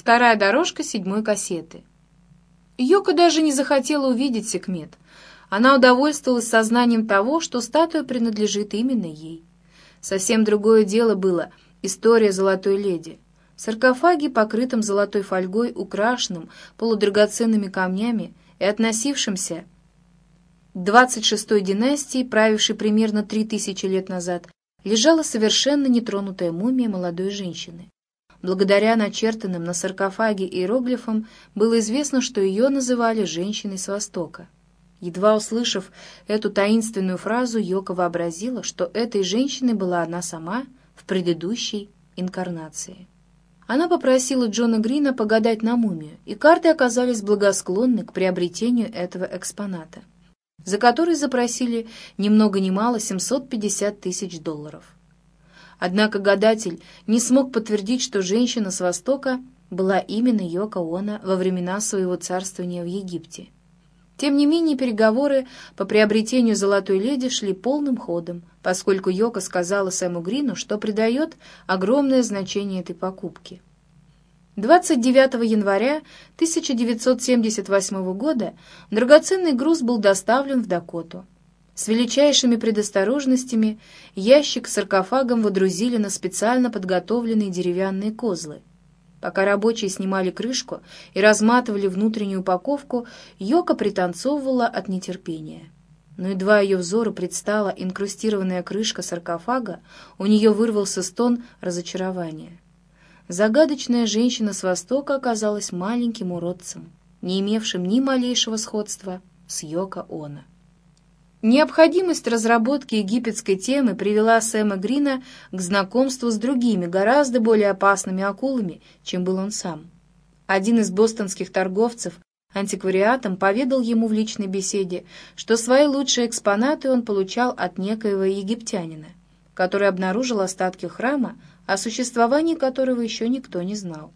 Вторая дорожка седьмой кассеты. Йока даже не захотела увидеть Секмет. Она удовольствовалась сознанием того, что статуя принадлежит именно ей. Совсем другое дело было история золотой леди. В саркофаге, покрытом золотой фольгой, украшенным полудрагоценными камнями и относившимся к 26-й династии, правившей примерно 3000 лет назад, лежала совершенно нетронутая мумия молодой женщины. Благодаря начертанным на саркофаге иероглифам было известно, что ее называли «женщиной с Востока». Едва услышав эту таинственную фразу, Йока вообразила, что этой женщиной была она сама в предыдущей инкарнации. Она попросила Джона Грина погадать на мумию, и карты оказались благосклонны к приобретению этого экспоната, за который запросили ни много ни мало 750 тысяч долларов. Однако гадатель не смог подтвердить, что женщина с Востока была именно Йоко Оно во времена своего царствования в Египте. Тем не менее, переговоры по приобретению «Золотой леди» шли полным ходом, поскольку Йока сказала Сэму Грину, что придает огромное значение этой покупке. 29 января 1978 года драгоценный груз был доставлен в Дакоту. С величайшими предосторожностями ящик с саркофагом водрузили на специально подготовленные деревянные козлы. Пока рабочие снимали крышку и разматывали внутреннюю упаковку, Йока пританцовывала от нетерпения. Но едва ее взору предстала инкрустированная крышка саркофага, у нее вырвался стон разочарования. Загадочная женщина с Востока оказалась маленьким уродцем, не имевшим ни малейшего сходства с Йоко Оно. Необходимость разработки египетской темы привела Сэма Грина к знакомству с другими, гораздо более опасными акулами, чем был он сам. Один из бостонских торговцев антиквариатом поведал ему в личной беседе, что свои лучшие экспонаты он получал от некоего египтянина, который обнаружил остатки храма, о существовании которого еще никто не знал.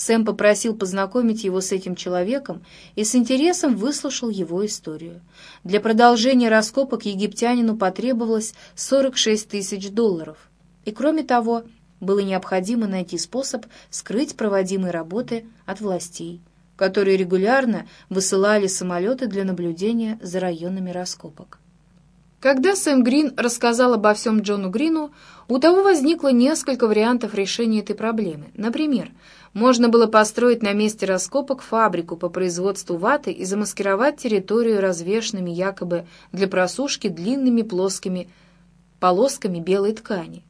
Сэм попросил познакомить его с этим человеком и с интересом выслушал его историю. Для продолжения раскопок египтянину потребовалось 46 тысяч долларов. И кроме того, было необходимо найти способ скрыть проводимые работы от властей, которые регулярно высылали самолеты для наблюдения за районами раскопок. Когда Сэм Грин рассказал обо всем Джону Грину, у того возникло несколько вариантов решения этой проблемы. Например, можно было построить на месте раскопок фабрику по производству ваты и замаскировать территорию развешенными якобы для просушки длинными плоскими полосками белой ткани.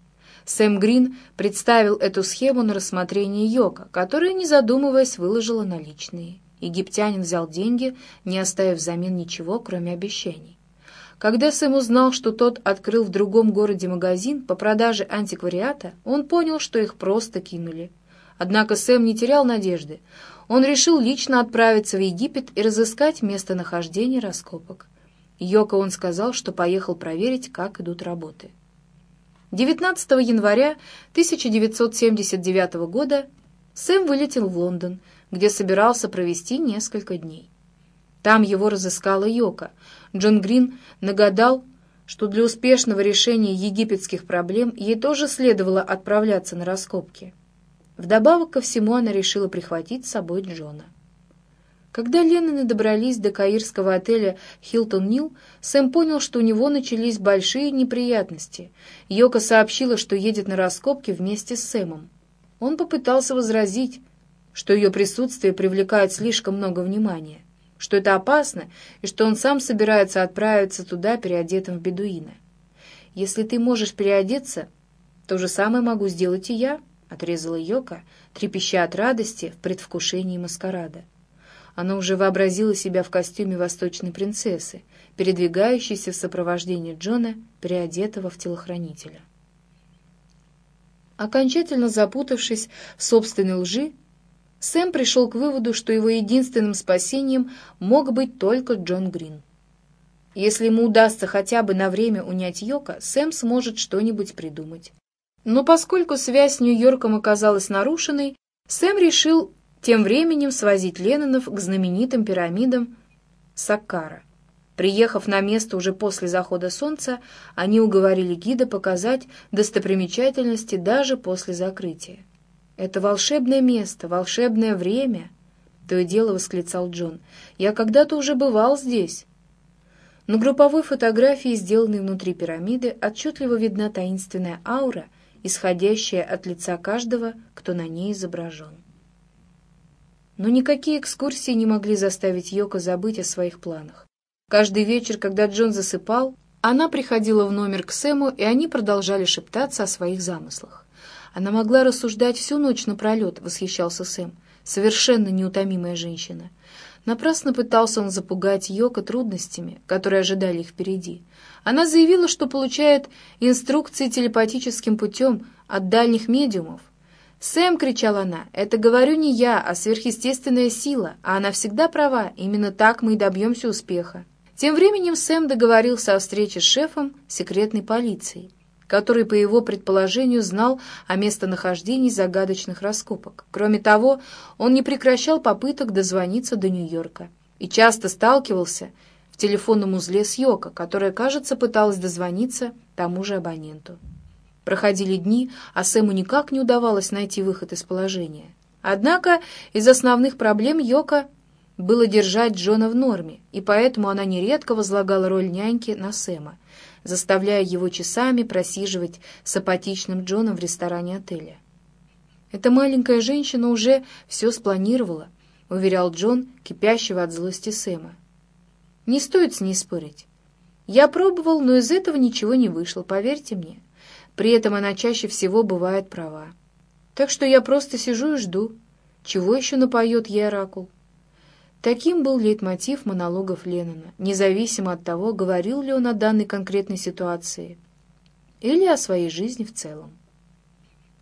Сэм Грин представил эту схему на рассмотрение Йока, которая, не задумываясь, выложила наличные. Египтянин взял деньги, не оставив взамен ничего, кроме обещаний. Когда Сэм узнал, что тот открыл в другом городе магазин по продаже антиквариата, он понял, что их просто кинули. Однако Сэм не терял надежды. Он решил лично отправиться в Египет и разыскать местонахождение раскопок. Йоко он сказал, что поехал проверить, как идут работы. 19 января 1979 года Сэм вылетел в Лондон, где собирался провести несколько дней. Там его разыскала Йока. Джон Грин нагадал, что для успешного решения египетских проблем ей тоже следовало отправляться на раскопки. Вдобавок ко всему она решила прихватить с собой Джона. Когда Ленноны добрались до каирского отеля «Хилтон Нил», Сэм понял, что у него начались большие неприятности. Йока сообщила, что едет на раскопки вместе с Сэмом. Он попытался возразить, что ее присутствие привлекает слишком много внимания, что это опасно и что он сам собирается отправиться туда переодетым в бедуина. «Если ты можешь переодеться, то же самое могу сделать и я», отрезала Йока, трепеща от радости в предвкушении маскарада. Она уже вообразила себя в костюме восточной принцессы, передвигающейся в сопровождении Джона, переодетого в телохранителя. Окончательно запутавшись в собственной лжи, Сэм пришел к выводу, что его единственным спасением мог быть только Джон Грин. Если ему удастся хотя бы на время унять Йока, Сэм сможет что-нибудь придумать. Но поскольку связь с Нью-Йорком оказалась нарушенной, Сэм решил тем временем свозить Леннонов к знаменитым пирамидам Саккара. Приехав на место уже после захода солнца, они уговорили гида показать достопримечательности даже после закрытия. «Это волшебное место, волшебное время!» — то и дело восклицал Джон. «Я когда-то уже бывал здесь!» На групповой фотографии, сделанной внутри пирамиды, отчетливо видна таинственная аура, исходящая от лица каждого, кто на ней изображен. Но никакие экскурсии не могли заставить Йоко забыть о своих планах. Каждый вечер, когда Джон засыпал, она приходила в номер к Сэму, и они продолжали шептаться о своих замыслах. Она могла рассуждать всю ночь напролет, восхищался Сэм. Совершенно неутомимая женщина. Напрасно пытался он запугать Йоко трудностями, которые ожидали их впереди. Она заявила, что получает инструкции телепатическим путем от дальних медиумов, «Сэм!» — кричала она. «Это говорю не я, а сверхъестественная сила, а она всегда права, именно так мы и добьемся успеха». Тем временем Сэм договорился о встрече с шефом секретной полиции, который, по его предположению, знал о местонахождении загадочных раскопок. Кроме того, он не прекращал попыток дозвониться до Нью-Йорка и часто сталкивался в телефонном узле с Йоко, которая, кажется, пыталась дозвониться тому же абоненту. Проходили дни, а Сэму никак не удавалось найти выход из положения. Однако из основных проблем Йока было держать Джона в норме, и поэтому она нередко возлагала роль няньки на Сэма, заставляя его часами просиживать с апатичным Джоном в ресторане отеля. «Эта маленькая женщина уже все спланировала», — уверял Джон, кипящего от злости Сэма. «Не стоит с ней спорить. Я пробовал, но из этого ничего не вышло, поверьте мне». При этом она чаще всего бывает права. Так что я просто сижу и жду. Чего еще напоет ей оракул? Таким был лейтмотив монологов Леннона, независимо от того, говорил ли он о данной конкретной ситуации или о своей жизни в целом.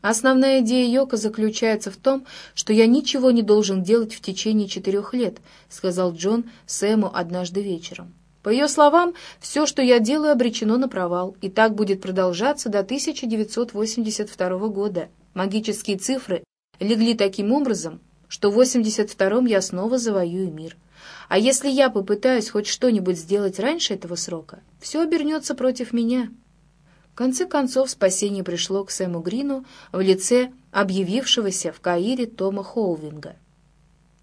Основная идея Йока заключается в том, что я ничего не должен делать в течение четырех лет, сказал Джон Сэму однажды вечером. По ее словам, все, что я делаю, обречено на провал, и так будет продолжаться до 1982 года. Магические цифры легли таким образом, что в 82-м я снова завоюю мир. А если я попытаюсь хоть что-нибудь сделать раньше этого срока, все обернется против меня. В конце концов, спасение пришло к Сэму Грину в лице объявившегося в Каире Тома Холвинга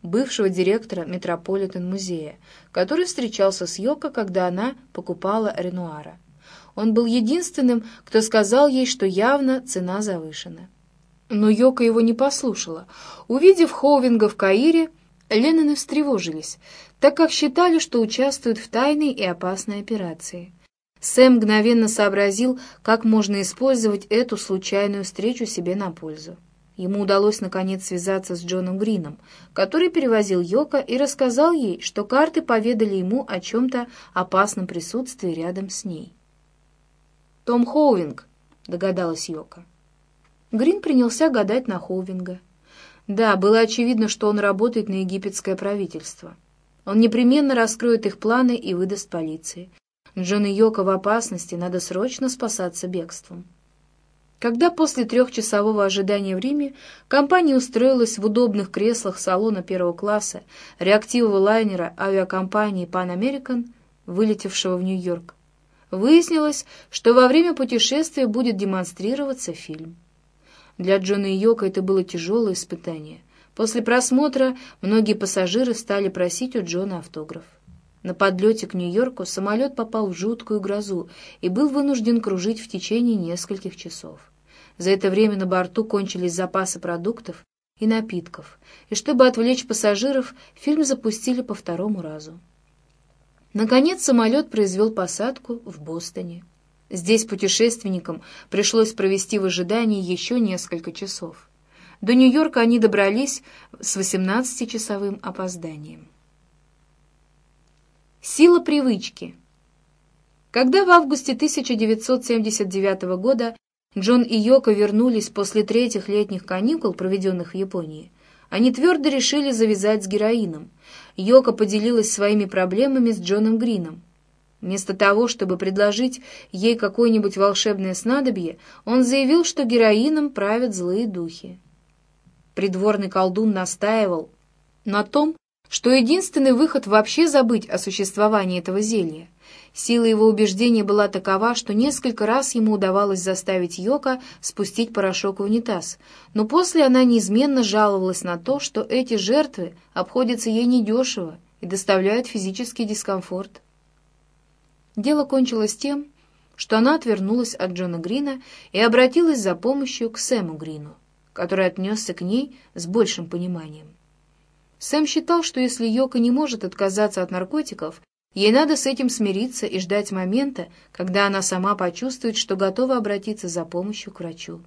бывшего директора Метрополитен-музея, который встречался с Йоко, когда она покупала Ренуара. Он был единственным, кто сказал ей, что явно цена завышена. Но Йока его не послушала. Увидев Хоувинга в Каире, Ленноны встревожились, так как считали, что участвуют в тайной и опасной операции. Сэм мгновенно сообразил, как можно использовать эту случайную встречу себе на пользу. Ему удалось наконец связаться с Джоном Грином, который перевозил Йока и рассказал ей, что карты поведали ему о чем-то опасном присутствии рядом с ней. «Том Хоувинг», — догадалась Йока. Грин принялся гадать на Хоувинга. Да, было очевидно, что он работает на египетское правительство. Он непременно раскроет их планы и выдаст полиции. Джон и Йока в опасности, надо срочно спасаться бегством. Когда после трехчасового ожидания в Риме компания устроилась в удобных креслах салона первого класса реактивного лайнера авиакомпании Pan American, вылетевшего в Нью-Йорк, выяснилось, что во время путешествия будет демонстрироваться фильм. Для Джона и Йока это было тяжелое испытание. После просмотра многие пассажиры стали просить у Джона автограф. На подлете к Нью-Йорку самолет попал в жуткую грозу и был вынужден кружить в течение нескольких часов. За это время на борту кончились запасы продуктов и напитков, и чтобы отвлечь пассажиров, фильм запустили по второму разу. Наконец самолет произвел посадку в Бостоне. Здесь путешественникам пришлось провести в ожидании еще несколько часов. До Нью-Йорка они добрались с 18-часовым опозданием. Сила привычки. Когда в августе 1979 года Джон и Йоко вернулись после третьих летних каникул, проведенных в Японии. Они твердо решили завязать с героином. Йоко поделилась своими проблемами с Джоном Грином. Вместо того, чтобы предложить ей какое-нибудь волшебное снадобье, он заявил, что героином правят злые духи. Придворный колдун настаивал на том, что единственный выход вообще забыть о существовании этого зелья. Сила его убеждения была такова, что несколько раз ему удавалось заставить Йока спустить порошок в унитаз, но после она неизменно жаловалась на то, что эти жертвы обходятся ей недешево и доставляют физический дискомфорт. Дело кончилось тем, что она отвернулась от Джона Грина и обратилась за помощью к Сэму Грину, который отнесся к ней с большим пониманием. Сэм считал, что если Йока не может отказаться от наркотиков, ей надо с этим смириться и ждать момента, когда она сама почувствует, что готова обратиться за помощью к врачу.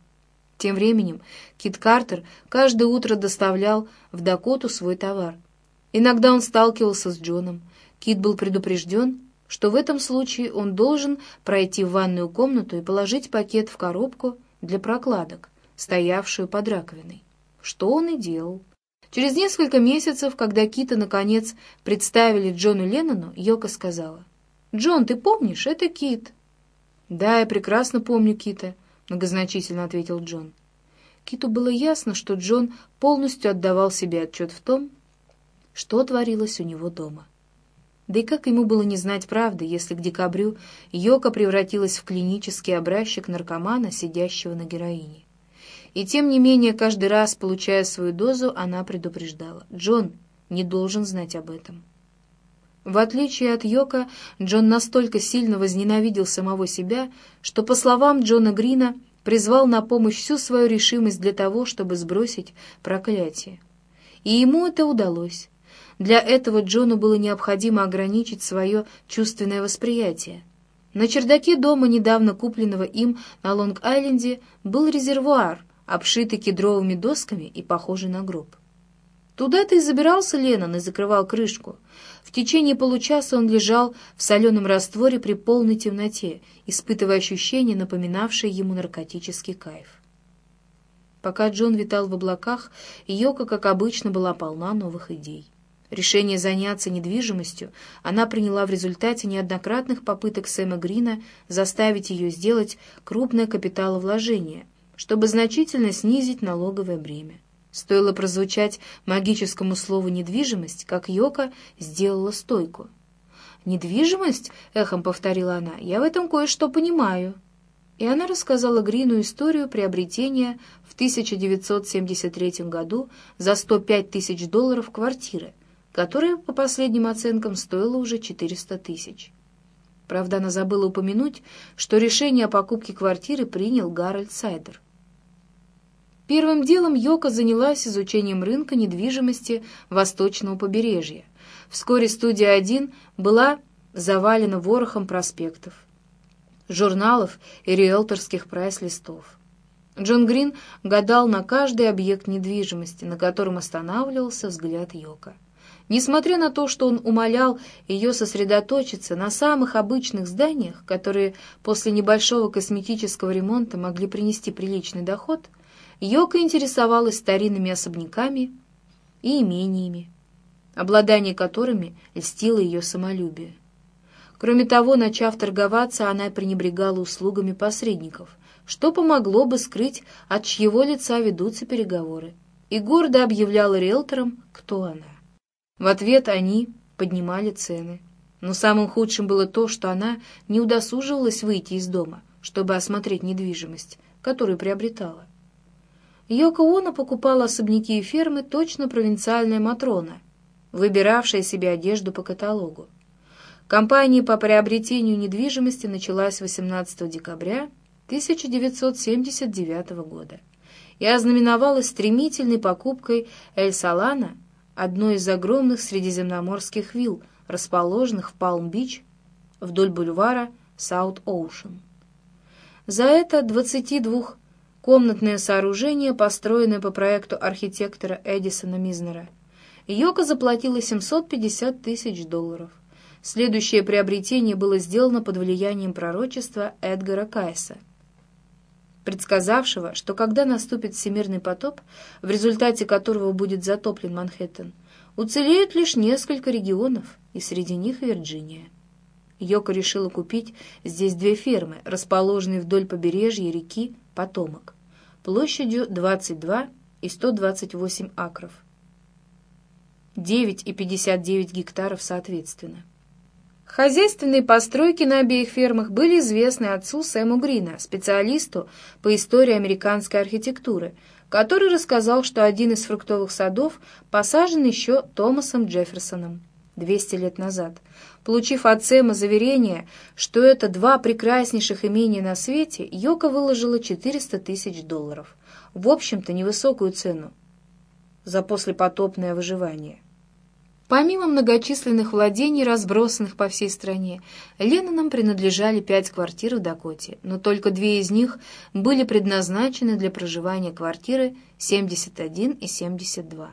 Тем временем Кит Картер каждое утро доставлял в Дакоту свой товар. Иногда он сталкивался с Джоном. Кит был предупрежден, что в этом случае он должен пройти в ванную комнату и положить пакет в коробку для прокладок, стоявшую под раковиной. Что он и делал. Через несколько месяцев, когда Кита, наконец, представили Джону Леннону, Йока сказала, «Джон, ты помнишь? Это Кит». «Да, я прекрасно помню Кита», — многозначительно ответил Джон. Киту было ясно, что Джон полностью отдавал себе отчет в том, что творилось у него дома. Да и как ему было не знать правды, если к декабрю Йока превратилась в клинический образчик наркомана, сидящего на героине. И тем не менее, каждый раз, получая свою дозу, она предупреждала. Джон не должен знать об этом. В отличие от Йока, Джон настолько сильно возненавидел самого себя, что, по словам Джона Грина, призвал на помощь всю свою решимость для того, чтобы сбросить проклятие. И ему это удалось. Для этого Джону было необходимо ограничить свое чувственное восприятие. На чердаке дома, недавно купленного им на Лонг-Айленде, был резервуар, обшитый кедровыми досками и похожий на гроб. Туда-то и забирался Леннон и закрывал крышку. В течение получаса он лежал в соленом растворе при полной темноте, испытывая ощущение, напоминавшее ему наркотический кайф. Пока Джон витал в облаках, Йока, как обычно, была полна новых идей. Решение заняться недвижимостью она приняла в результате неоднократных попыток Сэма Грина заставить ее сделать крупное капиталовложение — чтобы значительно снизить налоговое бремя. Стоило прозвучать магическому слову «недвижимость», как Йока сделала стойку. «Недвижимость?» — эхом повторила она. «Я в этом кое-что понимаю». И она рассказала Грину историю приобретения в 1973 году за 105 тысяч долларов квартиры, которая, по последним оценкам, стоила уже 400 тысяч. Правда, она забыла упомянуть, что решение о покупке квартиры принял Гарольд Сайдер. Первым делом Йока занялась изучением рынка недвижимости восточного побережья. Вскоре студия 1 была завалена ворохом проспектов, журналов и риэлторских прайс-листов. Джон Грин гадал на каждый объект недвижимости, на котором останавливался взгляд Йока. Несмотря на то, что он умолял ее сосредоточиться на самых обычных зданиях, которые после небольшого косметического ремонта могли принести приличный доход – Йока интересовалась старинными особняками и имениями, обладание которыми льстило ее самолюбие. Кроме того, начав торговаться, она пренебрегала услугами посредников, что помогло бы скрыть, от чьего лица ведутся переговоры, и гордо объявляла риэлторам, кто она. В ответ они поднимали цены. Но самым худшим было то, что она не удосуживалась выйти из дома, чтобы осмотреть недвижимость, которую приобретала. Йоко Оно покупала особняки и фермы точно провинциальная Матрона, выбиравшая себе одежду по каталогу. Компания по приобретению недвижимости началась 18 декабря 1979 года и ознаменовалась стремительной покупкой Эль-Салана, одной из огромных средиземноморских вилл, расположенных в Палм-Бич вдоль бульвара Саут-Оушен. За это 22 комнатное сооружение, построенное по проекту архитектора Эдисона Мизнера. Йока заплатила 750 тысяч долларов. Следующее приобретение было сделано под влиянием пророчества Эдгара Кайса, предсказавшего, что когда наступит всемирный потоп, в результате которого будет затоплен Манхэттен, уцелеют лишь несколько регионов, и среди них Вирджиния. Йока решила купить здесь две фермы, расположенные вдоль побережья реки Потомок площадью 22 и 128 акров. 9 и 59 гектаров соответственно. Хозяйственные постройки на обеих фермах были известны отцу Сэму Грина, специалисту по истории американской архитектуры, который рассказал, что один из фруктовых садов посажен еще Томасом Джефферсоном 200 лет назад. Получив от Сэма заверение, что это два прекраснейших имения на свете, Йока выложила 400 тысяч долларов. В общем-то, невысокую цену за послепотопное выживание. Помимо многочисленных владений, разбросанных по всей стране, Леннонам принадлежали пять квартир в Дакоте, но только две из них были предназначены для проживания квартиры 71 и 72.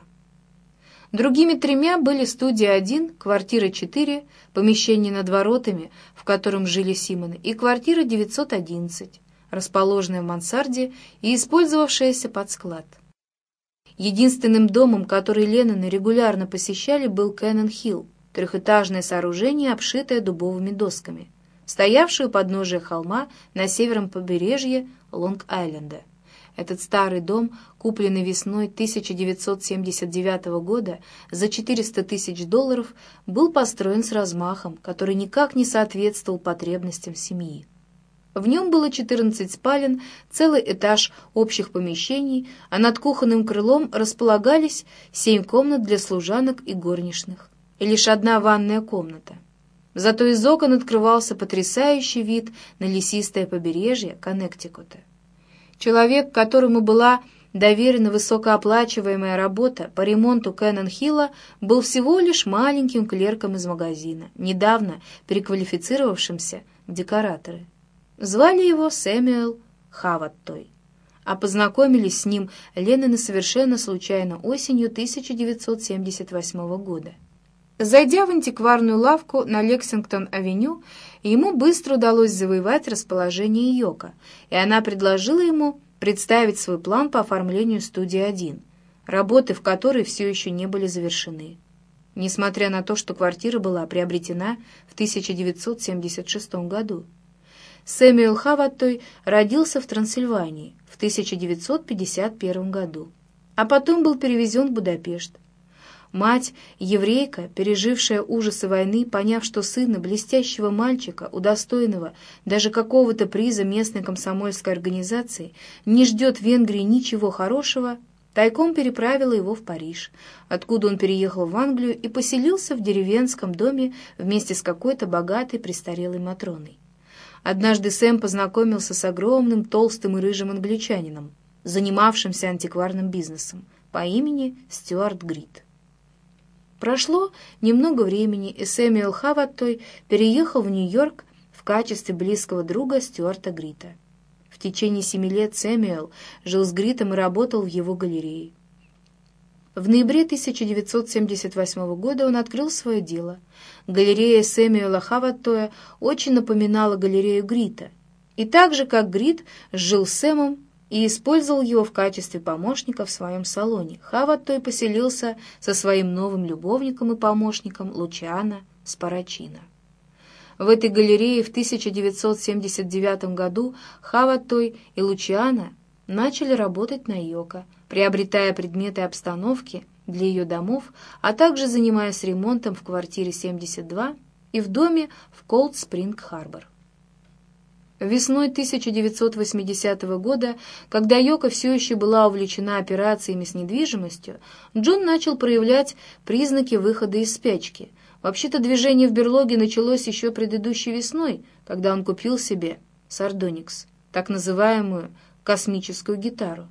Другими тремя были студия 1, квартира 4, помещение над воротами, в котором жили Симоны, и квартира 911, расположенная в мансарде и использовавшаяся под склад. Единственным домом, который Ленноны регулярно посещали, был Кэннон Хилл, трехэтажное сооружение, обшитое дубовыми досками, стоявшее у подножия холма на северном побережье Лонг-Айленда. Этот старый дом, купленный весной 1979 года за 400 тысяч долларов, был построен с размахом, который никак не соответствовал потребностям семьи. В нем было 14 спален, целый этаж общих помещений, а над кухонным крылом располагались семь комнат для служанок и горничных, и лишь одна ванная комната. Зато из окон открывался потрясающий вид на лесистое побережье Коннектикута. Человек, которому была доверена высокооплачиваемая работа по ремонту Кэннон-Хилла, был всего лишь маленьким клерком из магазина, недавно переквалифицировавшимся в декораторы. Звали его Сэмюэл Хаваттой, а познакомились с ним Ленноны совершенно случайно осенью 1978 года. Зайдя в антикварную лавку на Лексингтон-авеню, ему быстро удалось завоевать расположение Йока, и она предложила ему представить свой план по оформлению студии 1, работы в которой все еще не были завершены. Несмотря на то, что квартира была приобретена в 1976 году. Сэмюэл Хаваттой родился в Трансильвании в 1951 году, а потом был перевезен в Будапешт. Мать, еврейка, пережившая ужасы войны, поняв, что сына, блестящего мальчика, удостоенного даже какого-то приза местной комсомольской организации, не ждет в Венгрии ничего хорошего, тайком переправила его в Париж, откуда он переехал в Англию и поселился в деревенском доме вместе с какой-то богатой престарелой Матроной. Однажды Сэм познакомился с огромным, толстым и рыжим англичанином, занимавшимся антикварным бизнесом, по имени Стюарт Грит. Прошло немного времени, и Сэмюэл Хаваттой переехал в Нью-Йорк в качестве близкого друга Стюарта Грита. В течение семи лет Сэмюэл жил с Гритом и работал в его галерее. В ноябре 1978 года он открыл свое дело. Галерея Сэмюэла Хаваттоя очень напоминала галерею Грита. И так же, как Грит жил с Сэмом и использовал его в качестве помощника в своем салоне, Хаваттой поселился со своим новым любовником и помощником Лучиано Спарачино. В этой галерее в 1979 году Хаваттой и Лучиано начали работать на Йоко, приобретая предметы обстановки для ее домов, а также занимаясь ремонтом в квартире 72 и в доме в Колд-Спринг-Харбор. Весной 1980 года, когда Йока все еще была увлечена операциями с недвижимостью, Джон начал проявлять признаки выхода из спячки. Вообще-то движение в берлоге началось еще предыдущей весной, когда он купил себе «Сардоникс», так называемую космическую гитару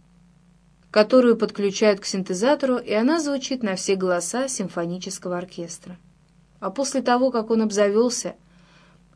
которую подключают к синтезатору, и она звучит на все голоса симфонического оркестра. А после того, как он обзавелся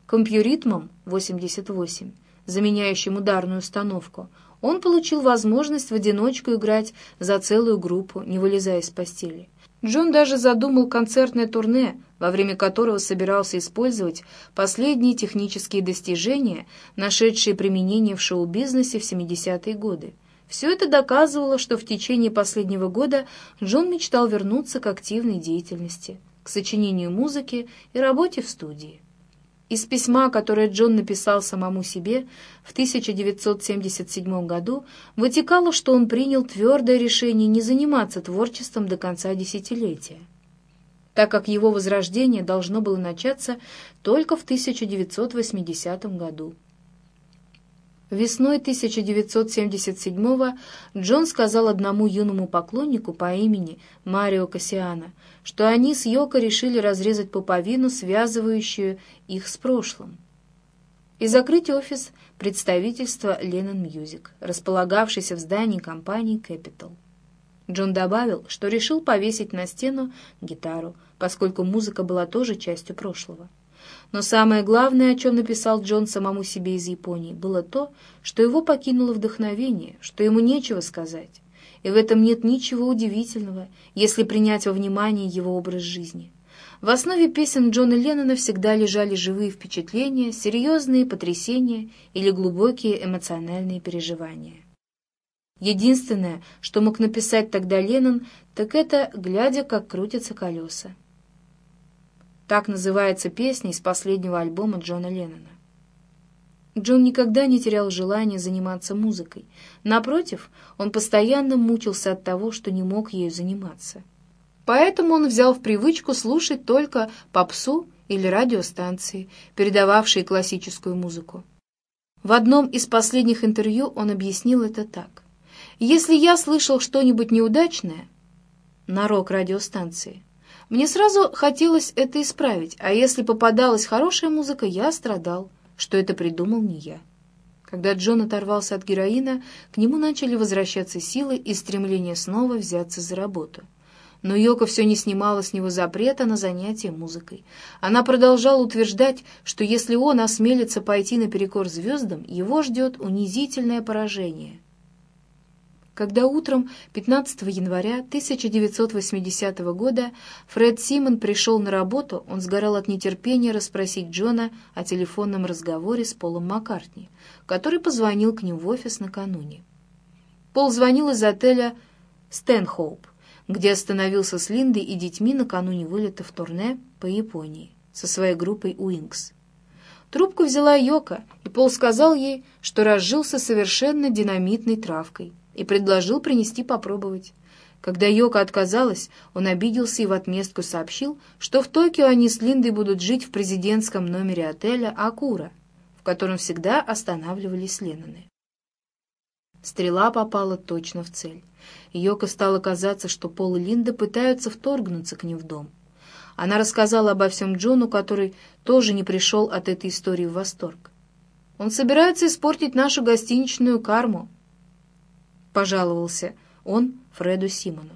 компьюритмом 88, заменяющим ударную установку, он получил возможность в одиночку играть за целую группу, не вылезая из постели. Джон даже задумал концертное турне, во время которого собирался использовать последние технические достижения, нашедшие применение в шоу-бизнесе в 70-е годы. Все это доказывало, что в течение последнего года Джон мечтал вернуться к активной деятельности, к сочинению музыки и работе в студии. Из письма, которое Джон написал самому себе в 1977 году, вытекало, что он принял твердое решение не заниматься творчеством до конца десятилетия. Так как его возрождение должно было начаться только в 1980 году. Весной 1977-го Джон сказал одному юному поклоннику по имени Марио Кассиана, что они с Йоко решили разрезать пуповину, связывающую их с прошлым, и закрыть офис представительства Lennon Music, располагавшийся в здании компании Capital. Джон добавил, что решил повесить на стену гитару, поскольку музыка была тоже частью прошлого. Но самое главное, о чем написал Джон самому себе из Японии, было то, что его покинуло вдохновение, что ему нечего сказать. И в этом нет ничего удивительного, если принять во внимание его образ жизни. В основе песен Джона Леннона всегда лежали живые впечатления, серьезные потрясения или глубокие эмоциональные переживания. Единственное, что мог написать тогда Леннон, так это «Глядя, как крутятся колеса». Так называется песня из последнего альбома Джона Леннона. Джон никогда не терял желания заниматься музыкой. Напротив, он постоянно мучился от того, что не мог ею заниматься. Поэтому он взял в привычку слушать только попсу или радиостанции, передававшие классическую музыку. В одном из последних интервью он объяснил это так. «Если я слышал что-нибудь неудачное на рок-радиостанции, мне сразу хотелось это исправить, а если попадалась хорошая музыка, я страдал, что это придумал не я. Когда Джон оторвался от героина, к нему начали возвращаться силы и стремление снова взяться за работу. Но Йока все не снимала с него запрета на занятия музыкой. Она продолжала утверждать, что если он осмелится пойти наперекор звездам, его ждет унизительное поражение — когда утром 15 января 1980 года Фред Симон пришел на работу, он сгорал от нетерпения расспросить Джона о телефонном разговоре с Полом Маккартни, который позвонил к ним в офис накануне. Пол звонил из отеля «Стэнхоуп», где остановился с Линдой и детьми накануне вылета в турне по Японии со своей группой «Уинкс». Трубку взяла Йока, и Пол сказал ей, что разжился совершенно динамитной травкой и предложил принести попробовать. Когда Йока отказалась, он обиделся и в отместку сообщил, что в Токио они с Линдой будут жить в президентском номере отеля «Акура», в котором всегда останавливались Ленноны. Стрела попала точно в цель. Йока стало казаться, что Пол и Линда пытаются вторгнуться к ним в дом. Она рассказала обо всем Джону, который тоже не пришел от этой истории в восторг. «Он собирается испортить нашу гостиничную карму», — пожаловался он Фреду Симону.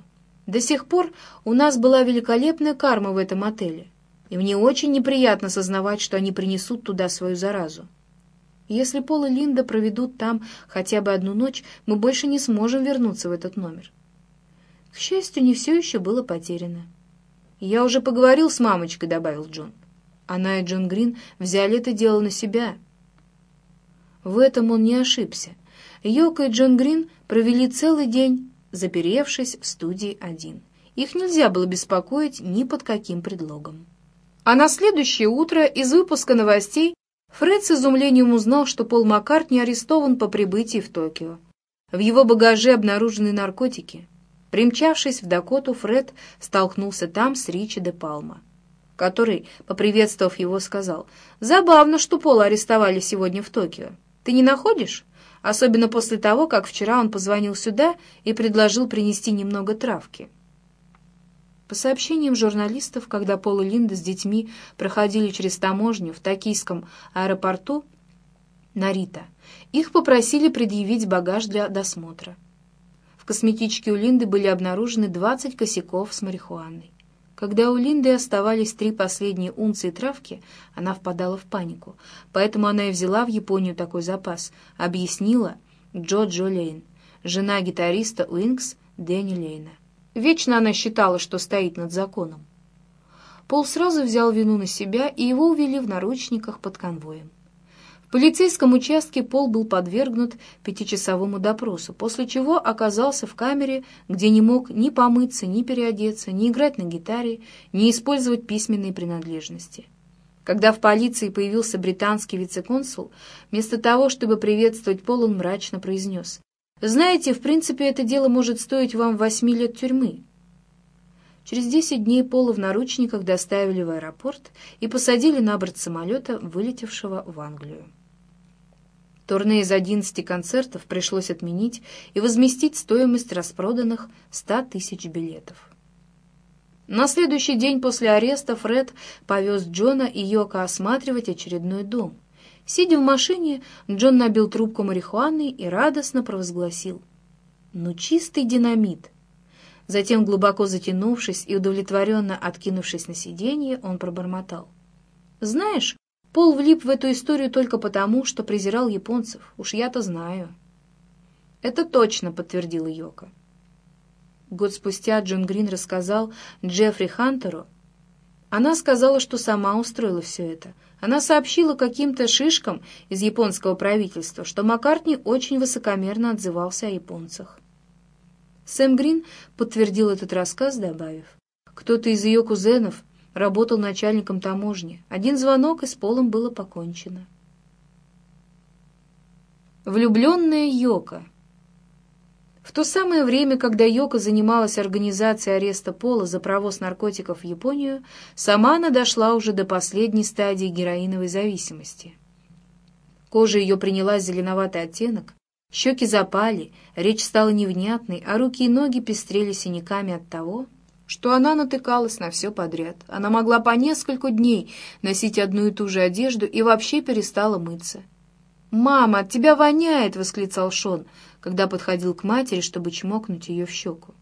«До сих пор у нас была великолепная карма в этом отеле, и мне очень неприятно сознавать, что они принесут туда свою заразу. Если Пол и Линда проведут там хотя бы одну ночь, мы больше не сможем вернуться в этот номер». К счастью, не все еще было потеряно. «Я уже поговорил с мамочкой», — добавил Джон. Она и Джон Грин взяли это дело на себя. В этом он не ошибся. Йока и Джон Грин провели целый день, заперевшись в студии один. Их нельзя было беспокоить ни под каким предлогом. А на следующее утро из выпуска новостей Фред с изумлением узнал, что Пол Маккартни арестован по прибытии в Токио. В его багаже обнаружены наркотики. Примчавшись в Дакоту, Фред столкнулся там с Ричи де Палма, который, поприветствовав его, сказал, «Забавно, что Пола арестовали сегодня в Токио. Ты не находишь?» Особенно после того, как вчера он позвонил сюда и предложил принести немного травки. По сообщениям журналистов, когда Пол и Линда с детьми проходили через таможню в токийском аэропорту Нарита, их попросили предъявить багаж для досмотра. В косметичке у Линды были обнаружены 20 косяков с марихуаной. Когда у Линды оставались три последние унции травки, она впадала в панику. Поэтому она и взяла в Японию такой запас, объяснила Джо Джо Лейн, жена гитариста Уинкс Дэнни Лейна. Вечно она считала, что стоит над законом. Пол сразу взял вину на себя, и его увели в наручниках под конвоем полицейском участке Пол был подвергнут пятичасовому допросу, после чего оказался в камере, где не мог ни помыться, ни переодеться, ни играть на гитаре, ни использовать письменные принадлежности. Когда в полиции появился британский вице-консул, вместо того, чтобы приветствовать Пол, он мрачно произнес. «Знаете, в принципе, это дело может стоить вам восьми лет тюрьмы». Через десять дней Пола в наручниках доставили в аэропорт и посадили на борт самолета, вылетевшего в Англию. Турне из одиннадцати концертов пришлось отменить и возместить стоимость распроданных ста тысяч билетов. На следующий день после ареста Фред повез Джона и Йока осматривать очередной дом. Сидя в машине, Джон набил трубку марихуаны и радостно провозгласил. «Ну, чистый динамит!» Затем, глубоко затянувшись и удовлетворенно откинувшись на сиденье, он пробормотал. «Знаешь, Пол влип в эту историю только потому, что презирал японцев. Уж я-то знаю». «Это точно», — подтвердила Йока. Год спустя Джон Грин рассказал Джеффри Хантеру. Она сказала, что сама устроила все это. Она сообщила каким-то шишкам из японского правительства, что Маккартни очень высокомерно отзывался о японцах. Сэм Грин подтвердил этот рассказ, добавив. Кто-то из ее кузенов работал начальником таможни. Один звонок, и с Полом было покончено. Влюбленная Йока в то самое время, когда Йока занималась организацией ареста Пола за провоз наркотиков в Японию, сама она дошла уже до последней стадии героиновой зависимости. Кожа ее приняла зеленоватый оттенок, щеки запали, речь стала невнятной, а руки и ноги пестрели синяками от того, что она натыкалась на все подряд. Она могла по несколько дней носить одну и ту же одежду и вообще перестала мыться. «Мама, от тебя воняет!» — восклицал Шон, когда подходил к матери, чтобы чмокнуть ее в щеку.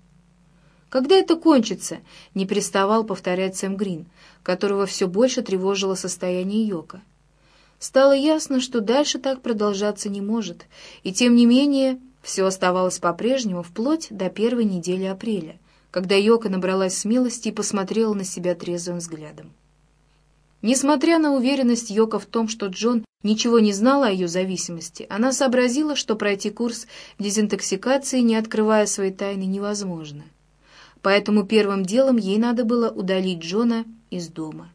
«Когда это кончится?» — не переставал повторять Сэм Грин, которого все больше тревожило состояние Йока. Стало ясно, что дальше так продолжаться не может, и тем не менее все оставалось по-прежнему вплоть до первой недели апреля, когда Йока набралась смелости и посмотрела на себя трезвым взглядом. Несмотря на уверенность Йока в том, что Джон ничего не знала о ее зависимости, она сообразила, что пройти курс дезинтоксикации, не открывая своей тайны, невозможно. Поэтому первым делом ей надо было удалить Джона из дома.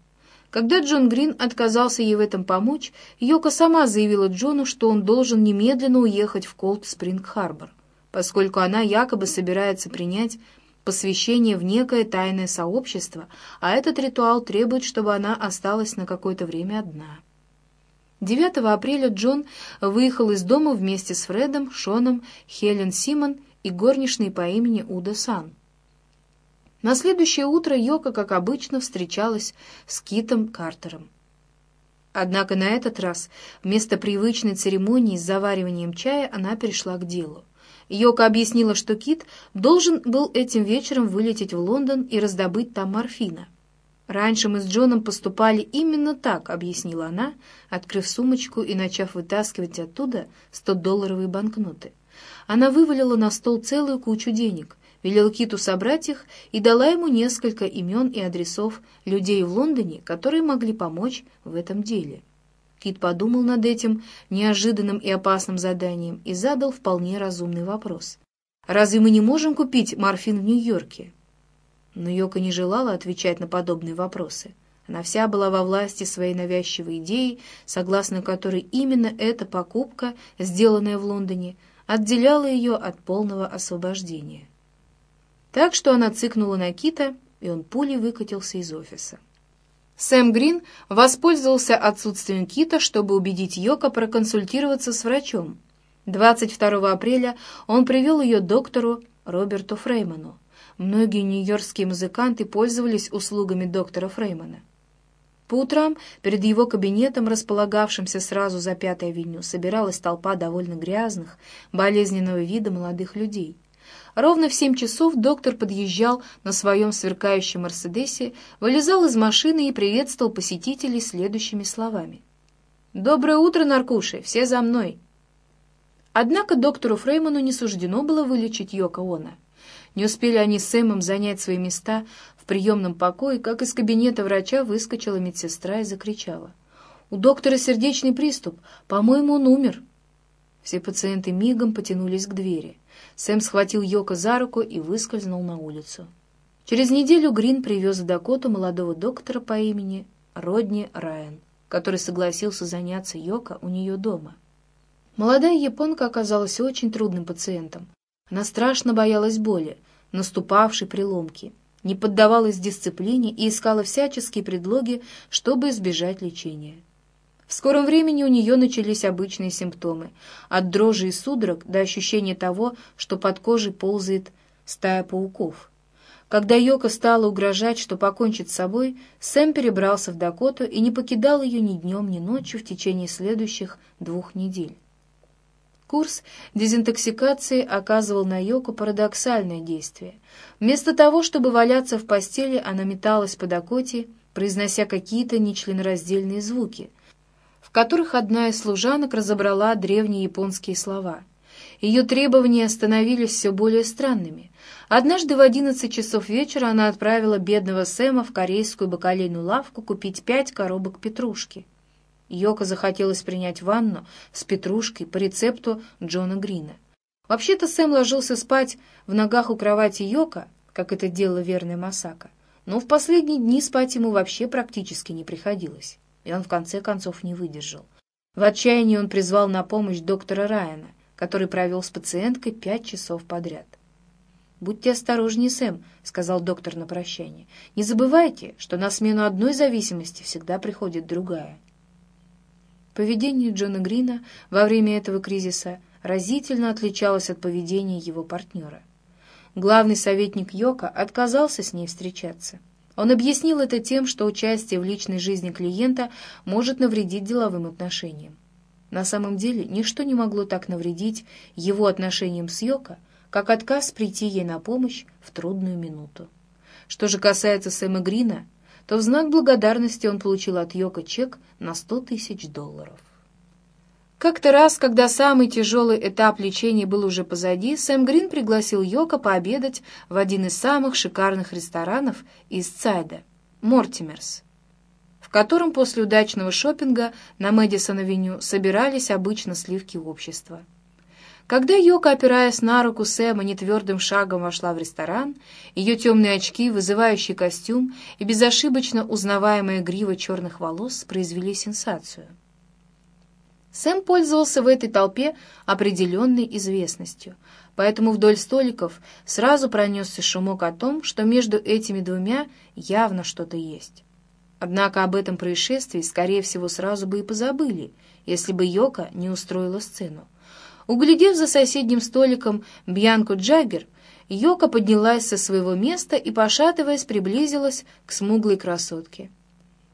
Когда Джон Грин отказался ей в этом помочь, Йока сама заявила Джону, что он должен немедленно уехать в Колд-Спринг-Харбор, поскольку она якобы собирается принять посвящение в некое тайное сообщество, а этот ритуал требует, чтобы она осталась на какое-то время одна. 9 апреля Джон выехал из дома вместе с Фредом, Шоном, Хелен Симон и горничной по имени Уда Сан. На следующее утро Йока, как обычно, встречалась с Китом Картером. Однако на этот раз вместо привычной церемонии с завариванием чая она перешла к делу. Йока объяснила, что Кит должен был этим вечером вылететь в Лондон и раздобыть там морфина. «Раньше мы с Джоном поступали именно так», — объяснила она, открыв сумочку и начав вытаскивать оттуда 100-долларовые банкноты. Она вывалила на стол целую кучу денег, велела Киту собрать их и дала ему несколько имен и адресов людей в Лондоне, которые могли помочь в этом деле. Кит подумал над этим неожиданным и опасным заданием и задал вполне разумный вопрос. «Разве мы не можем купить морфин в Нью-Йорке?» Но Йока не желала отвечать на подобные вопросы. Она вся была во власти своей навязчивой идеи, согласно которой именно эта покупка, сделанная в Лондоне, отделяла ее от полного освобождения. Так что она цыкнула на Кита, и он пулей выкатился из офиса. Сэм Грин воспользовался отсутствием Кита, чтобы убедить Йока проконсультироваться с врачом. 22 апреля он привел ее доктору Роберту Фрейману. Многие нью-йоркские музыканты пользовались услугами доктора Фреймана. По утрам перед его кабинетом, располагавшимся сразу за Пятой авеню, собиралась толпа довольно грязных, болезненного вида молодых людей — Ровно в семь часов доктор подъезжал на своем сверкающем «Мерседесе», вылезал из машины и приветствовал посетителей следующими словами. «Доброе утро, наркуши! Все за мной!» Однако доктору Фрейману не суждено было вылечить Йоко Оно. Не успели они с Сэмом занять свои места в приемном покое, как из кабинета врача выскочила медсестра и закричала. «У доктора сердечный приступ. По-моему, он умер». Все пациенты мигом потянулись к двери. Сэм схватил Йока за руку и выскользнул на улицу. Через неделю Грин привез в Дакоту молодого доктора по имени Родни Райан, который согласился заняться Йока у нее дома. Молодая японка оказалась очень трудным пациентом. Она страшно боялась боли, наступавшей при ломке. не поддавалась дисциплине и искала всяческие предлоги, чтобы избежать лечения. В скором времени у нее начались обычные симптомы, от дрожи и судорог до ощущения того, что под кожей ползает стая пауков. Когда Йока стала угрожать, что покончит с собой, Сэм перебрался в Дакоту и не покидал ее ни днем, ни ночью в течение следующих двух недель. Курс дезинтоксикации оказывал на Йоку парадоксальное действие. Вместо того, чтобы валяться в постели, она металась по Дакоте, произнося какие-то нечленораздельные звуки, которых одна из служанок разобрала древние японские слова. Ее требования становились все более странными. Однажды в одиннадцать часов вечера она отправила бедного Сэма в корейскую бакалейную лавку купить пять коробок петрушки. Йока захотелось принять ванну с петрушкой по рецепту Джона Грина. Вообще-то Сэм ложился спать в ногах у кровати Йока, как это делала верная Масака, но в последние дни спать ему вообще практически не приходилось и он в конце концов не выдержал. В отчаянии он призвал на помощь доктора Райана, который провел с пациенткой пять часов подряд. «Будьте осторожнее, Сэм», — сказал доктор на прощание. «Не забывайте, что на смену одной зависимости всегда приходит другая». Поведение Джона Грина во время этого кризиса разительно отличалось от поведения его партнера. Главный советник Йока отказался с ней встречаться. Он объяснил это тем, что участие в личной жизни клиента может навредить деловым отношениям. На самом деле, ничто не могло так навредить его отношениям с Йоко, как отказ прийти ей на помощь в трудную минуту. Что же касается Сэма Грина, то в знак благодарности он получил от Йоко чек на 100 тысяч долларов. Как-то раз, когда самый тяжелый этап лечения был уже позади, Сэм Грин пригласил Йока пообедать в один из самых шикарных ресторанов из Цайда — Мортимерс, в котором после удачного шопинга на Мэдисон-авеню собирались обычно сливки общества. Когда Йока, опираясь на руку Сэма, нетвердым шагом вошла в ресторан, ее темные очки, вызывающий костюм и безошибочно узнаваемая грива черных волос произвели сенсацию — Сэм пользовался в этой толпе определенной известностью, поэтому вдоль столиков сразу пронесся шумок о том, что между этими двумя явно что-то есть. Однако об этом происшествии, скорее всего, сразу бы и позабыли, если бы Йока не устроила сцену. Углядев за соседним столиком Бьянку Джаггер, Йока поднялась со своего места и, пошатываясь, приблизилась к смуглой красотке.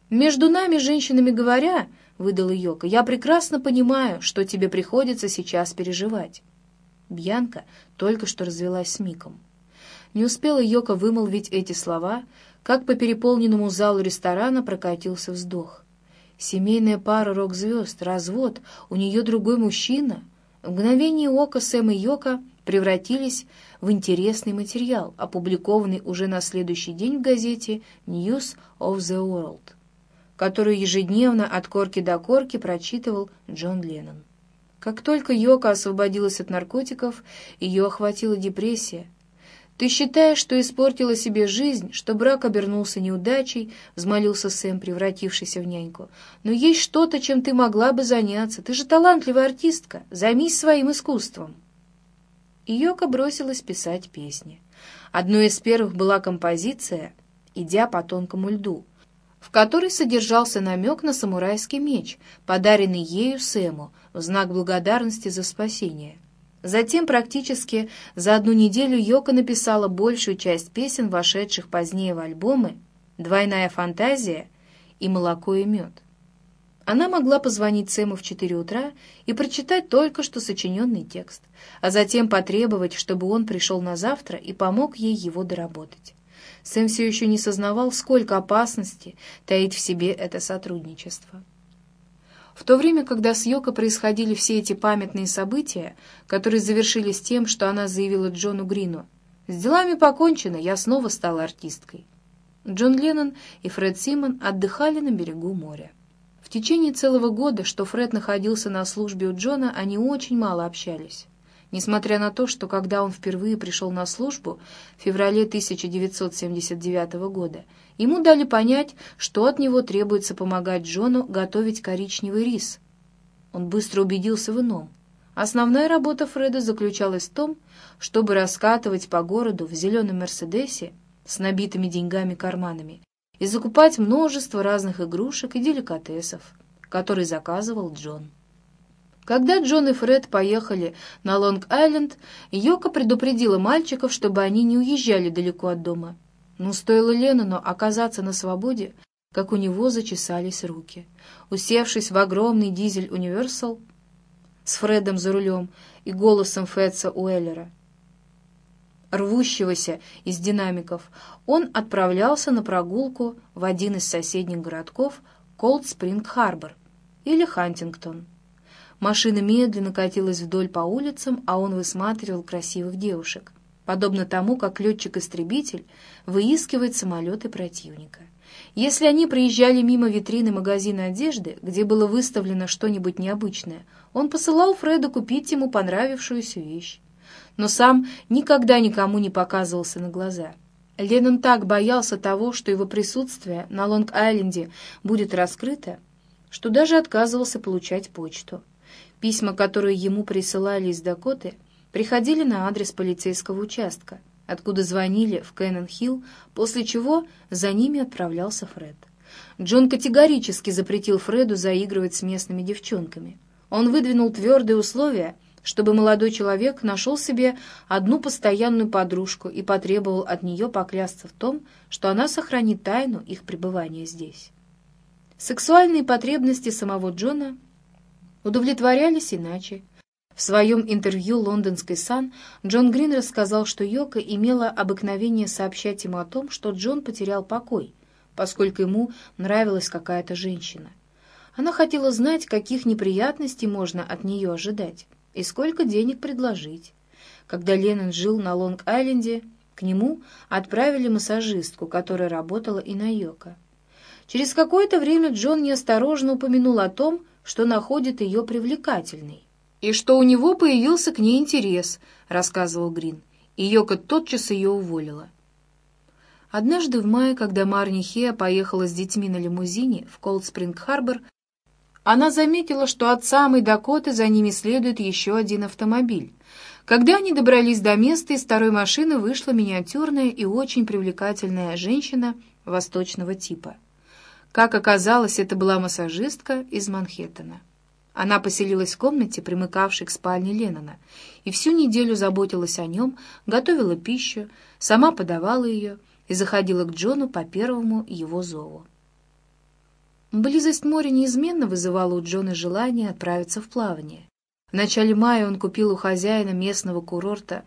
«Между нами, женщинами говоря, — выдала Йока. «Я прекрасно понимаю, что тебе приходится сейчас переживать». Бьянка только что развелась с Миком. Не успела Йока вымолвить эти слова, как по переполненному залу ресторана прокатился вздох. Семейная пара рок-звезд, развод, у нее другой мужчина. В мгновение ока Сэм и Йока превратились в интересный материал, опубликованный уже на следующий день в газете «News of the World» которую ежедневно от корки до корки прочитывал Джон Леннон. Как только Йока освободилась от наркотиков, ее охватила депрессия. «Ты считаешь, что испортила себе жизнь, что брак обернулся неудачей?» — взмолился Сэм, превратившийся в няньку. «Но есть что-то, чем ты могла бы заняться. Ты же талантливая артистка. Займись своим искусством». И Йока бросилась писать песни. Одной из первых была композиция «Идя по тонкому льду», в которой содержался намек на самурайский меч, подаренный ею Сэму в знак благодарности за спасение. Затем практически за одну неделю Йока написала большую часть песен, вошедших позднее в альбомы «Двойная фантазия» и «Молоко и мед». Она могла позвонить Сэму в 4 утра и прочитать только что сочиненный текст, а затем потребовать, чтобы он пришел на завтра и помог ей его доработать. Сэм все еще не сознавал, сколько опасности таит в себе это сотрудничество. В то время, когда с Йоко происходили все эти памятные события, которые завершились тем, что она заявила Джону Грину, «С делами покончено, я снова стала артисткой». Джон Леннон и Фред Симон отдыхали на берегу моря. В течение целого года, что Фред находился на службе у Джона, они очень мало общались несмотря на то, что когда он впервые пришел на службу в феврале 1979 года, ему дали понять, что от него требуется помогать Джону готовить коричневый рис. Он быстро убедился в ином. Основная работа Фреда заключалась в том, чтобы раскатывать по городу в зеленом «Мерседесе» с набитыми деньгами карманами и закупать множество разных игрушек и деликатесов, которые заказывал Джон. Когда Джон и Фред поехали на Лонг-Айленд, Йока предупредила мальчиков, чтобы они не уезжали далеко от дома. Но стоило Леннону оказаться на свободе, как у него зачесались руки. Усевшись в огромный дизель «Универсал» с Фредом за рулем и голосом Фетца Уэллера, рвущегося из динамиков, он отправлялся на прогулку в один из соседних городков Колд-Спринг-Харбор или Хантингтон. Машина медленно катилась вдоль по улицам, а он высматривал красивых девушек, подобно тому, как летчик-истребитель выискивает самолеты противника. Если они проезжали мимо витрины магазина одежды, где было выставлено что-нибудь необычное, он посылал Фреда купить ему понравившуюся вещь. Но сам никогда никому не показывался на глаза. Леннон так боялся того, что его присутствие на Лонг-Айленде будет раскрыто, что даже отказывался получать почту. Письма, которые ему присылали из Дакоты, приходили на адрес полицейского участка, откуда звонили в Кэннон-Хилл, после чего за ними отправлялся Фред. Джон категорически запретил Фреду заигрывать с местными девчонками. Он выдвинул твердые условия, чтобы молодой человек нашел себе одну постоянную подружку и потребовал от нее поклясться в том, что она сохранит тайну их пребывания здесь. Сексуальные потребности самого Джона удовлетворялись иначе. В своем интервью лондонской «Сан» Джон Грин рассказал, что Йока имела обыкновение сообщать ему о том, что Джон потерял покой, поскольку ему нравилась какая-то женщина. Она хотела знать, каких неприятностей можно от нее ожидать и сколько денег предложить. Когда Леннон жил на Лонг-Айленде, к нему отправили массажистку, которая работала и на Йока. Через какое-то время Джон неосторожно упомянул о том, что находит ее привлекательной. «И что у него появился к ней интерес», — рассказывал Грин. И Йока тотчас ее уволила. Однажды в мае, когда Марни Хеа поехала с детьми на лимузине в Колд-Спринг-Харбор, она заметила, что от самой Дакоты за ними следует еще один автомобиль. Когда они добрались до места, из второй машины вышла миниатюрная и очень привлекательная женщина восточного типа. Как оказалось, это была массажистка из Манхэттена. Она поселилась в комнате, примыкавшей к спальне Леннона, и всю неделю заботилась о нем, готовила пищу, сама подавала ее и заходила к Джону по первому его зову. Близость моря неизменно вызывала у Джона желание отправиться в плавание. В начале мая он купил у хозяина местного курорта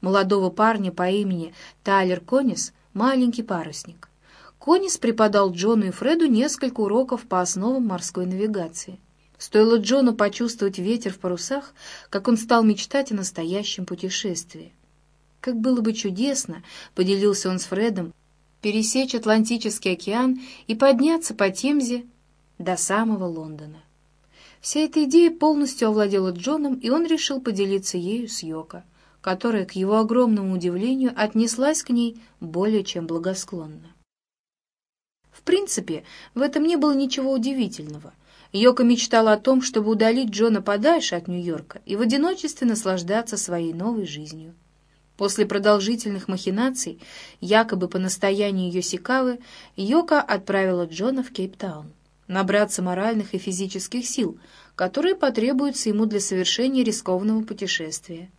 молодого парня по имени Тайлер Конис маленький парусник. Конис преподал Джону и Фреду несколько уроков по основам морской навигации. Стоило Джону почувствовать ветер в парусах, как он стал мечтать о настоящем путешествии. Как было бы чудесно, поделился он с Фредом, пересечь Атлантический океан и подняться по Темзе до самого Лондона. Вся эта идея полностью овладела Джоном, и он решил поделиться ею с Йоко, которая, к его огромному удивлению, отнеслась к ней более чем благосклонно. В принципе, в этом не было ничего удивительного. Йока мечтала о том, чтобы удалить Джона подальше от Нью-Йорка и в одиночестве наслаждаться своей новой жизнью. После продолжительных махинаций, якобы по настоянию Йосикавы, Йока отправила Джона в Кейптаун, набраться моральных и физических сил, которые потребуются ему для совершения рискованного путешествия.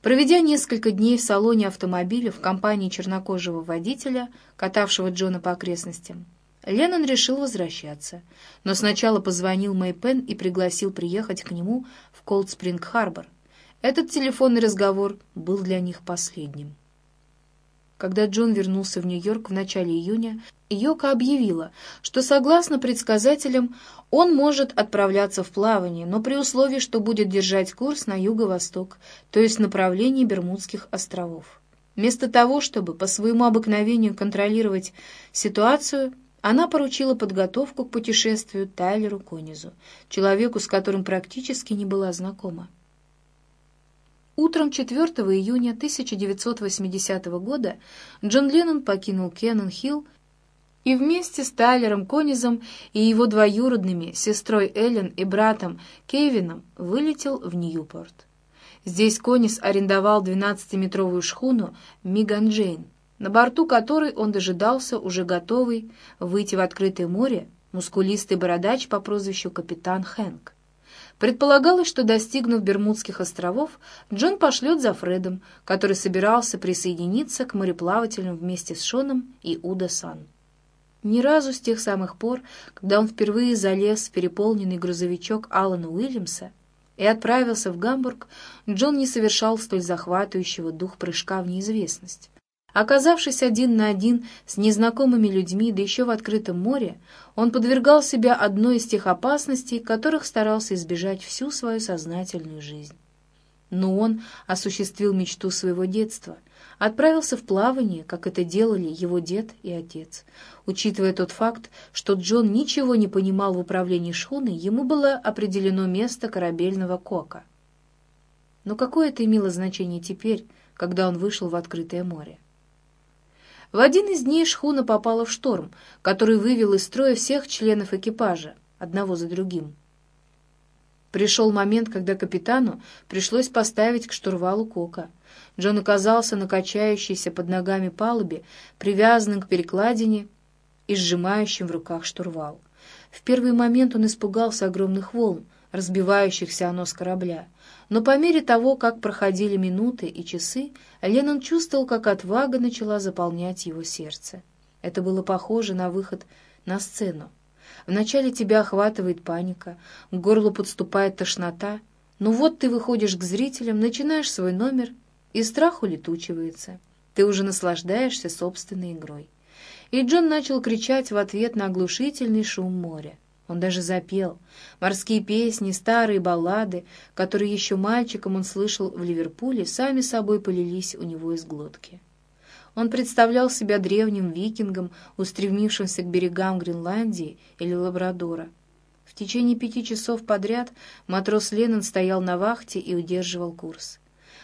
Проведя несколько дней в салоне автомобиля в компании чернокожего водителя, катавшего Джона по окрестностям, Леннон решил возвращаться, но сначала позвонил Мэй Пен и пригласил приехать к нему в Колд-Спринг-Харбор. Этот телефонный разговор был для них последним. Когда Джон вернулся в Нью-Йорк в начале июня, Йока объявила, что, согласно предсказателям, он может отправляться в плавание, но при условии, что будет держать курс на юго-восток, то есть направлении Бермудских островов. Вместо того, чтобы по своему обыкновению контролировать ситуацию, она поручила подготовку к путешествию Тайлеру Конизу, человеку, с которым практически не была знакома. Утром 4 июня 1980 года Джон Леннон покинул Кеннон-Хилл и вместе с Тайлером Конизом и его двоюродными, сестрой Эллен и братом Кевином, вылетел в Ньюпорт. Здесь Конис арендовал 12-метровую шхуну «Миган Джейн», на борту которой он дожидался, уже готовый выйти в открытое море, мускулистый бородач по прозвищу капитан Хэнк. Предполагалось, что, достигнув Бермудских островов, Джон пошлет за Фредом, который собирался присоединиться к мореплавателям вместе с Шоном и Уда Сан. Ни разу с тех самых пор, когда он впервые залез в переполненный грузовичок Алана Уильямса и отправился в Гамбург, Джон не совершал столь захватывающего дух прыжка в неизвестность. Оказавшись один на один с незнакомыми людьми, да еще в открытом море, он подвергал себя одной из тех опасностей, которых старался избежать всю свою сознательную жизнь. Но он осуществил мечту своего детства, отправился в плавание, как это делали его дед и отец. Учитывая тот факт, что Джон ничего не понимал в управлении шхуной, ему было определено место корабельного кока. Но какое это имело значение теперь, когда он вышел в открытое море? В один из дней шхуна попала в шторм, который вывел из строя всех членов экипажа, одного за другим. Пришел момент, когда капитану пришлось поставить к штурвалу кока. Джон оказался на качающейся под ногами палубе, привязанным к перекладине и сжимающим в руках штурвал. В первый момент он испугался огромных волн, разбивающихся о нос корабля. Но по мере того, как проходили минуты и часы, Леннон чувствовал, как отвага начала заполнять его сердце. Это было похоже на выход на сцену. Вначале тебя охватывает паника, к горлу подступает тошнота, но вот ты выходишь к зрителям, начинаешь свой номер, и страх улетучивается. Ты уже наслаждаешься собственной игрой. И Джон начал кричать в ответ на оглушительный шум моря. Он даже запел. Морские песни, старые баллады, которые еще мальчиком он слышал в Ливерпуле, сами собой полились у него из глотки. Он представлял себя древним викингом, устремившимся к берегам Гренландии или Лабрадора. В течение пяти часов подряд матрос Леннон стоял на вахте и удерживал курс.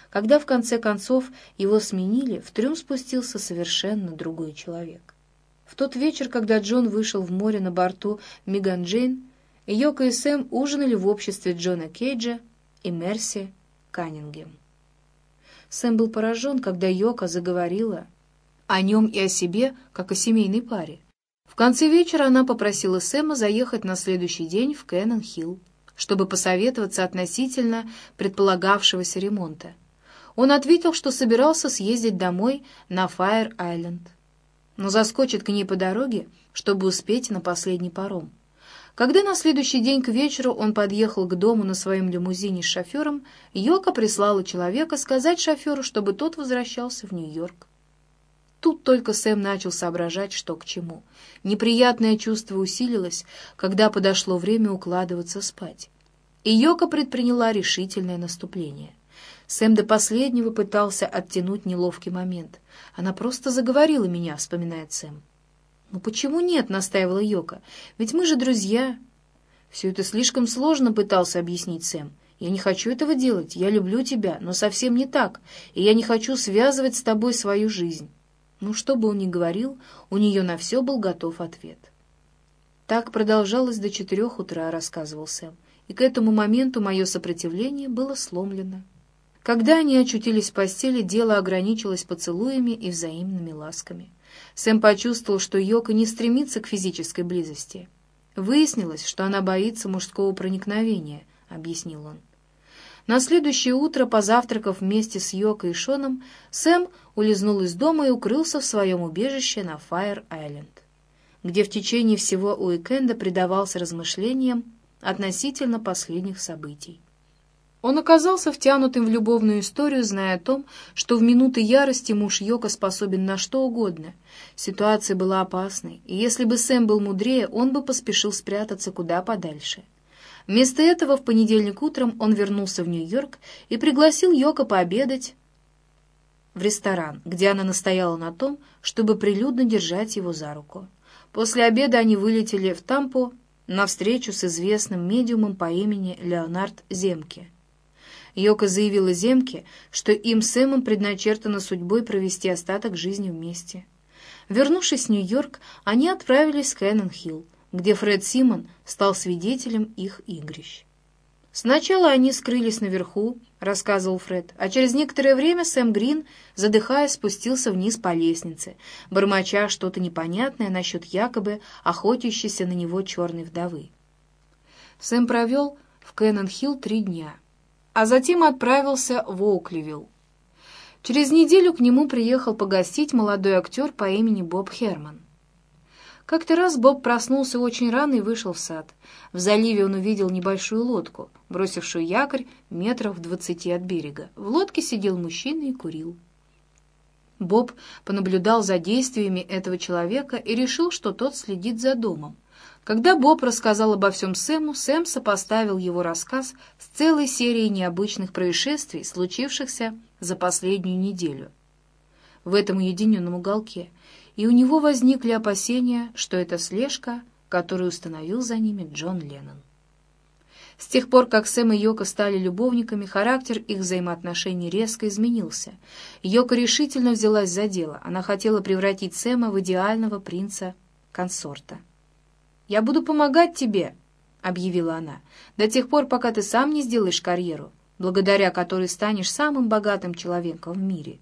Когда в конце концов его сменили, в трюм спустился совершенно другой человек. В тот вечер, когда Джон вышел в море на борту Меган Джейн, Йока и Сэм ужинали в обществе Джона Кейджа и Мерси Каннингем. Сэм был поражен, когда Йока заговорила о нем и о себе, как о семейной паре. В конце вечера она попросила Сэма заехать на следующий день в Кэннон-Хилл, чтобы посоветоваться относительно предполагавшегося ремонта. Он ответил, что собирался съездить домой на Фаер-Айленд но заскочит к ней по дороге, чтобы успеть на последний паром. Когда на следующий день к вечеру он подъехал к дому на своем лимузине с шофером, Йока прислала человека сказать шоферу, чтобы тот возвращался в Нью-Йорк. Тут только Сэм начал соображать, что к чему. Неприятное чувство усилилось, когда подошло время укладываться спать. И Йока предприняла решительное наступление. Сэм до последнего пытался оттянуть неловкий момент. «Она просто заговорила меня», — вспоминает Сэм. «Ну почему нет?» — настаивала Йока. «Ведь мы же друзья». «Все это слишком сложно», — пытался объяснить Сэм. «Я не хочу этого делать. Я люблю тебя, но совсем не так. И я не хочу связывать с тобой свою жизнь». Ну, что бы он ни говорил, у нее на все был готов ответ. Так продолжалось до четырех утра, рассказывал Сэм, и к этому моменту мое сопротивление было сломлено. Когда они очутились в постели, дело ограничилось поцелуями и взаимными ласками. Сэм почувствовал, что Йока не стремится к физической близости. Выяснилось, что она боится мужского проникновения, — объяснил он. На следующее утро, позавтракав вместе с Йокой и Шоном, Сэм улизнул из дома и укрылся в своем убежище на Фаер-Айленд, где в течение всего уикенда предавался размышлениям относительно последних событий. Он оказался втянутым в любовную историю, зная о том, что в минуты ярости муж Йока способен на что угодно. Ситуация была опасной, и если бы Сэм был мудрее, он бы поспешил спрятаться куда подальше. Вместо этого в понедельник утром он вернулся в Нью-Йорк и пригласил Йока пообедать в ресторан, где она настояла на том, чтобы прилюдно держать его за руку. После обеда они вылетели в Тампо на встречу с известным медиумом по имени Леонард Земке. Йока заявила Земке, что им с Эмом предначертано судьбой провести остаток жизни вместе. Вернувшись в Нью-Йорк, они отправились в Кэннон-Хилл, где Фред Симон стал свидетелем их игрищ. Сначала они скрылись наверху, рассказывал Фред, а через некоторое время Сэм Грин, задыхаясь, спустился вниз по лестнице, бормоча что-то непонятное насчет якобы охотящейся на него черной вдовы. Сэм провел в Кэннон-Хилл три дня, а затем отправился в Оукливилл. Через неделю к нему приехал погостить молодой актер по имени Боб Херман. Как-то раз Боб проснулся очень рано и вышел в сад. В заливе он увидел небольшую лодку, бросившую якорь метров в двадцати от берега. В лодке сидел мужчина и курил. Боб понаблюдал за действиями этого человека и решил, что тот следит за домом. Когда Боб рассказал обо всем Сэму, Сэм сопоставил его рассказ с целой серией необычных происшествий, случившихся за последнюю неделю. В этом уединенном уголке — и у него возникли опасения, что это слежка, которую установил за ними Джон Леннон. С тех пор, как Сэм и Йока стали любовниками, характер их взаимоотношений резко изменился. Йока решительно взялась за дело. Она хотела превратить Сэма в идеального принца-консорта. «Я буду помогать тебе», — объявила она, — «до тех пор, пока ты сам не сделаешь карьеру, благодаря которой станешь самым богатым человеком в мире»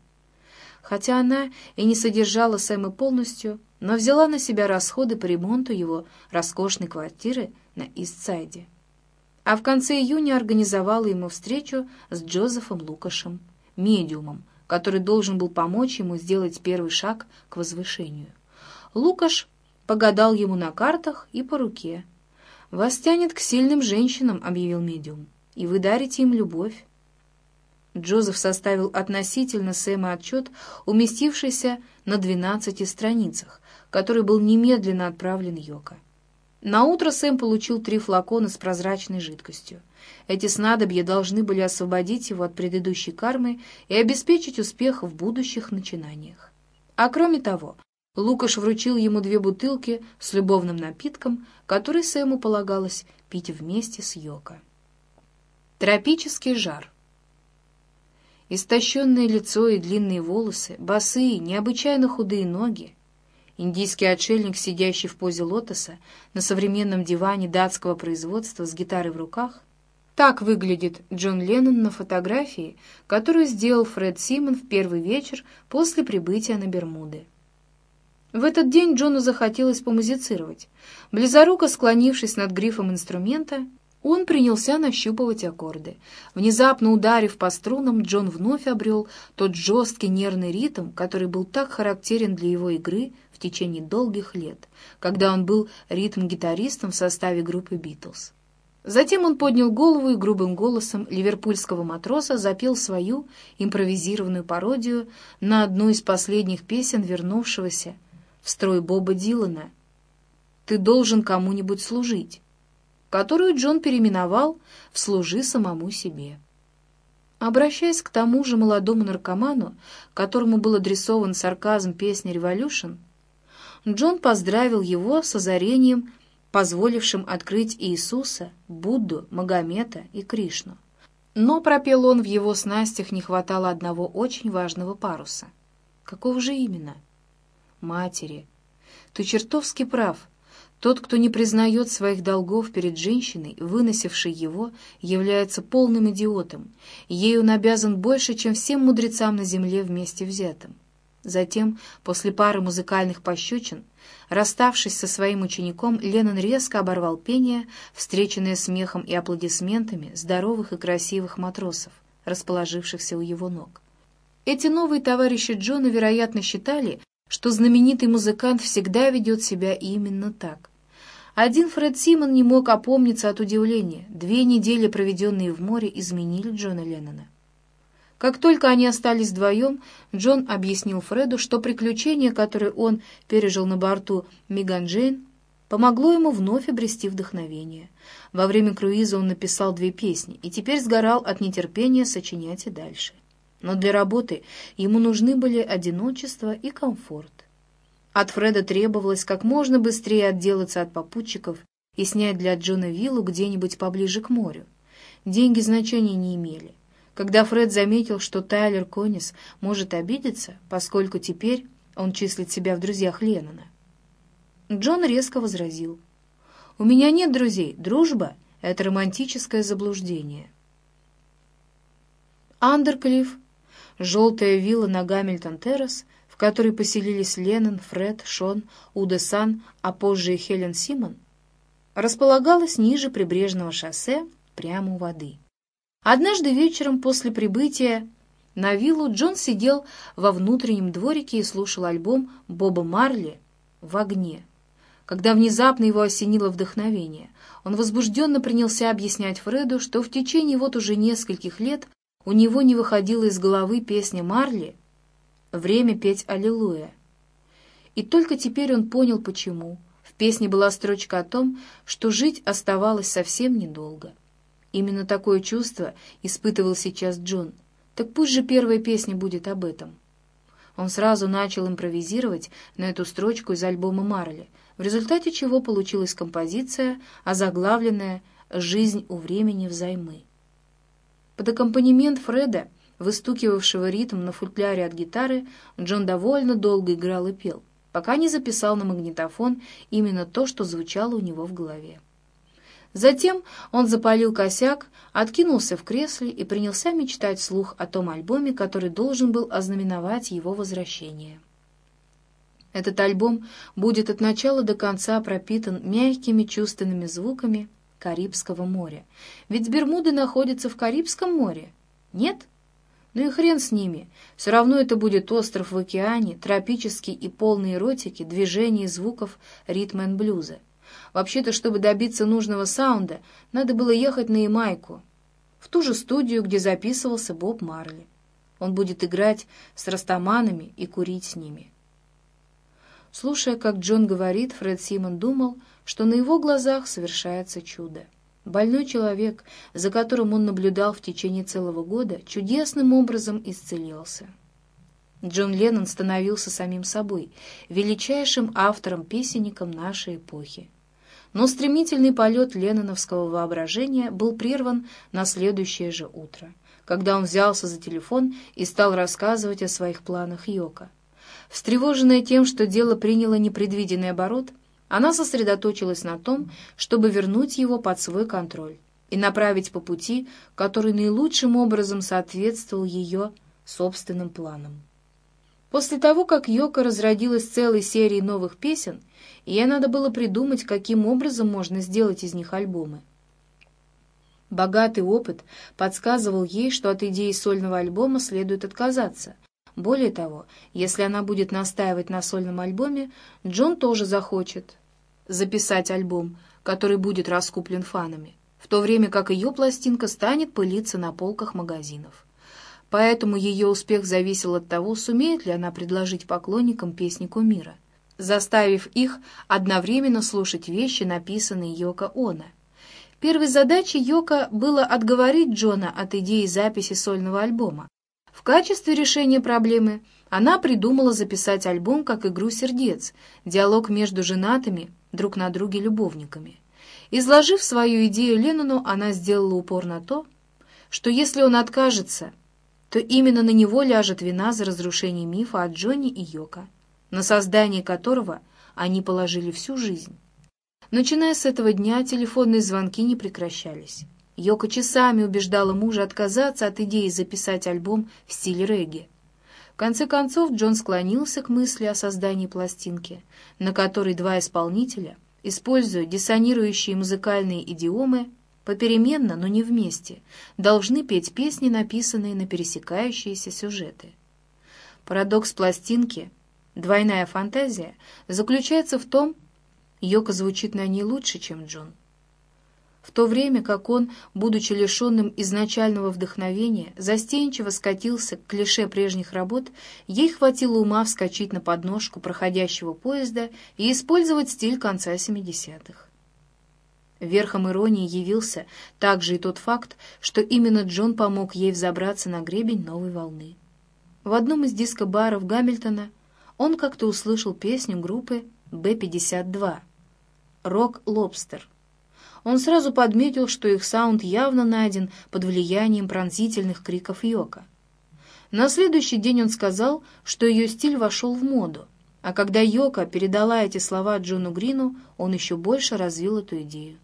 хотя она и не содержала Сэма полностью, но взяла на себя расходы по ремонту его роскошной квартиры на Истсайде. А в конце июня организовала ему встречу с Джозефом Лукашем, медиумом, который должен был помочь ему сделать первый шаг к возвышению. Лукаш погадал ему на картах и по руке. «Вас тянет к сильным женщинам», — объявил медиум, — «и вы дарите им любовь. Джозеф составил относительно Сэма отчет, уместившийся на 12 страницах, который был немедленно отправлен Йоко. Наутро Сэм получил три флакона с прозрачной жидкостью. Эти снадобья должны были освободить его от предыдущей кармы и обеспечить успех в будущих начинаниях. А кроме того, Лукаш вручил ему две бутылки с любовным напитком, который Сэму полагалось пить вместе с Йоко. Тропический жар — Истощенное лицо и длинные волосы, босые, необычайно худые ноги. Индийский отшельник, сидящий в позе лотоса на современном диване датского производства с гитарой в руках. Так выглядит Джон Леннон на фотографии, которую сделал Фред Симон в первый вечер после прибытия на Бермуды. В этот день Джону захотелось помузицировать. Близоруко склонившись над грифом инструмента, он принялся нащупывать аккорды. Внезапно ударив по струнам, Джон вновь обрел тот жесткий нервный ритм, который был так характерен для его игры в течение долгих лет, когда он был ритм-гитаристом в составе группы «Битлз». Затем он поднял голову и грубым голосом ливерпульского матроса запел свою импровизированную пародию на одну из последних песен вернувшегося в строй Боба Дилана «Ты должен кому-нибудь служить» которую Джон переименовал в «Служи самому себе». Обращаясь к тому же молодому наркоману, которому был адресован сарказм песни «Революшн», Джон поздравил его с озарением, позволившим открыть Иисуса, Будду, Магомета и Кришну. Но, пропел он, в его снастях не хватало одного очень важного паруса. Какого же именно? Матери. Ты чертовски прав, тот, кто не признает своих долгов перед женщиной, выносившей его, является полным идиотом. Ей он обязан больше, чем всем мудрецам на земле вместе взятым. Затем, после пары музыкальных пощечин, расставшись со своим учеником, Леннон резко оборвал пение, встреченное смехом и аплодисментами здоровых и красивых матросов, расположившихся у его ног. Эти новые товарищи Джона, вероятно, считали, что знаменитый музыкант всегда ведет себя именно так. Один Фред Симон не мог опомниться от удивления. Две недели, проведенные в море, изменили Джона Леннона. Как только они остались вдвоем, Джон объяснил Фреду, что приключение, которое он пережил на борту Меган Джейн, помогло ему вновь обрести вдохновение. Во время круиза он написал две песни и теперь сгорал от нетерпения сочинять и дальше. Но для работы ему нужны были одиночество и комфорт. От Фреда требовалось как можно быстрее отделаться от попутчиков и снять для Джона виллу где-нибудь поближе к морю. Деньги значения не имели. Когда Фред заметил, что Тайлер Конис может обидеться, поскольку теперь он числит себя в друзьях Леннона, Джон резко возразил. «У меня нет друзей. Дружба Это романтическое заблуждение. Андерклифф, желтая вилла на Гамильтон-террас, в которой поселились Леннон, Фред, Шон, Уда Сан, а позже и Хелен Симон, располагалась ниже прибрежного шоссе, прямо у воды. Однажды вечером после прибытия на виллу Джон сидел во внутреннем дворике и слушал альбом Боба Марли «В огне». Когда внезапно его осенило вдохновение, он возбужденно принялся объяснять Фреду, что в течение вот уже нескольких лет у него не выходила из головы песня Марли «Время петь Аллилуйя». И только теперь он понял, почему. В песне была строчка о том, что жить оставалось совсем недолго. Именно такое чувство испытывал сейчас Джон. Так пусть же первая песня будет об этом. Он сразу начал импровизировать на эту строчку из альбома Марли, в результате чего получилась композиция, озаглавленная «Жизнь у времени взаймы». Под аккомпанемент Фреда, выстукивавшего ритм на футляре от гитары, Джон довольно долго играл и пел, пока не записал на магнитофон именно то, что звучало у него в голове. Затем он запалил косяк, откинулся в кресле и принялся мечтать вслух о том альбоме, который должен был ознаменовать его возвращение. Этот альбом будет от начала до конца пропитан мягкими чувственными звуками Карибского моря. Ведь Бермуды находятся в Карибском море. Нет? Ну и хрен с ними. Все равно это будет остров в океане, тропический и полный эротики, движений звуков ритма и блюза. Вообще-то, чтобы добиться нужного саунда, надо было ехать на Ямайку, в ту же студию, где записывался Боб Марли. Он будет играть с растаманами и курить с ними. Слушая, как Джон говорит, Фред Симон думал, что на его глазах совершается чудо. Больной человек, за которым он наблюдал в течение целого года, чудесным образом исцелился. Джон Леннон становился самим собой, величайшим автором-песенником нашей эпохи. Но стремительный полет ленноновского воображения был прерван на следующее же утро, когда он взялся за телефон и стал рассказывать о своих планах Йока. Встревоженная тем, что дело приняло непредвиденный оборот, она сосредоточилась на том, чтобы вернуть его под свой контроль и направить по пути, который наилучшим образом соответствовал ее собственным планам. После того, как Йока разродилась целой серией новых песен, ей надо было придумать, каким образом можно сделать из них альбомы. Богатый опыт подсказывал ей, что от идеи сольного альбома следует отказаться — более того, если она будет настаивать на сольном альбоме, Джон тоже захочет записать альбом, который будет раскуплен фанами, в то время как ее пластинка станет пылиться на полках магазинов. Поэтому ее успех зависел от того, сумеет ли она предложить поклонникам песни кумира, заставив их одновременно слушать вещи, написанные Йоко Оно. Первой задачей Йока было отговорить Джона от идеи записи сольного альбома, в качестве решения проблемы она придумала записать альбом как игру сердец, диалог между женатыми друг на друге любовниками. Изложив свою идею Леннону, она сделала упор на то, что если он откажется, то именно на него ляжет вина за разрушение мифа о Джонни и Йоко, на создание которого они положили всю жизнь. Начиная с этого дня телефонные звонки не прекращались. Йока часами убеждала мужа отказаться от идеи записать альбом в стиле регги. В конце концов Джон склонился к мысли о создании пластинки, на которой два исполнителя, используя диссонирующие музыкальные идиомы, попеременно, но не вместе, должны петь песни, написанные на пересекающиеся сюжеты. Парадокс пластинки, двойная фантазия, заключается в том, Йока звучит на ней лучше, чем Джон в то время как он, будучи лишенным изначального вдохновения, застенчиво скатился к клише прежних работ, ей хватило ума вскочить на подножку проходящего поезда и использовать стиль конца 70-х. Верхом иронии явился также и тот факт, что именно Джон помог ей взобраться на гребень новой волны. В одном из диско-баров Гамильтона он как-то услышал песню группы «Б-52» «Рок Лобстер», он сразу подметил, что их саунд явно найден под влиянием пронзительных криков Йока. На следующий день он сказал, что ее стиль вошел в моду, а когда Йока передала эти слова Джону Грину, он еще больше развил эту идею.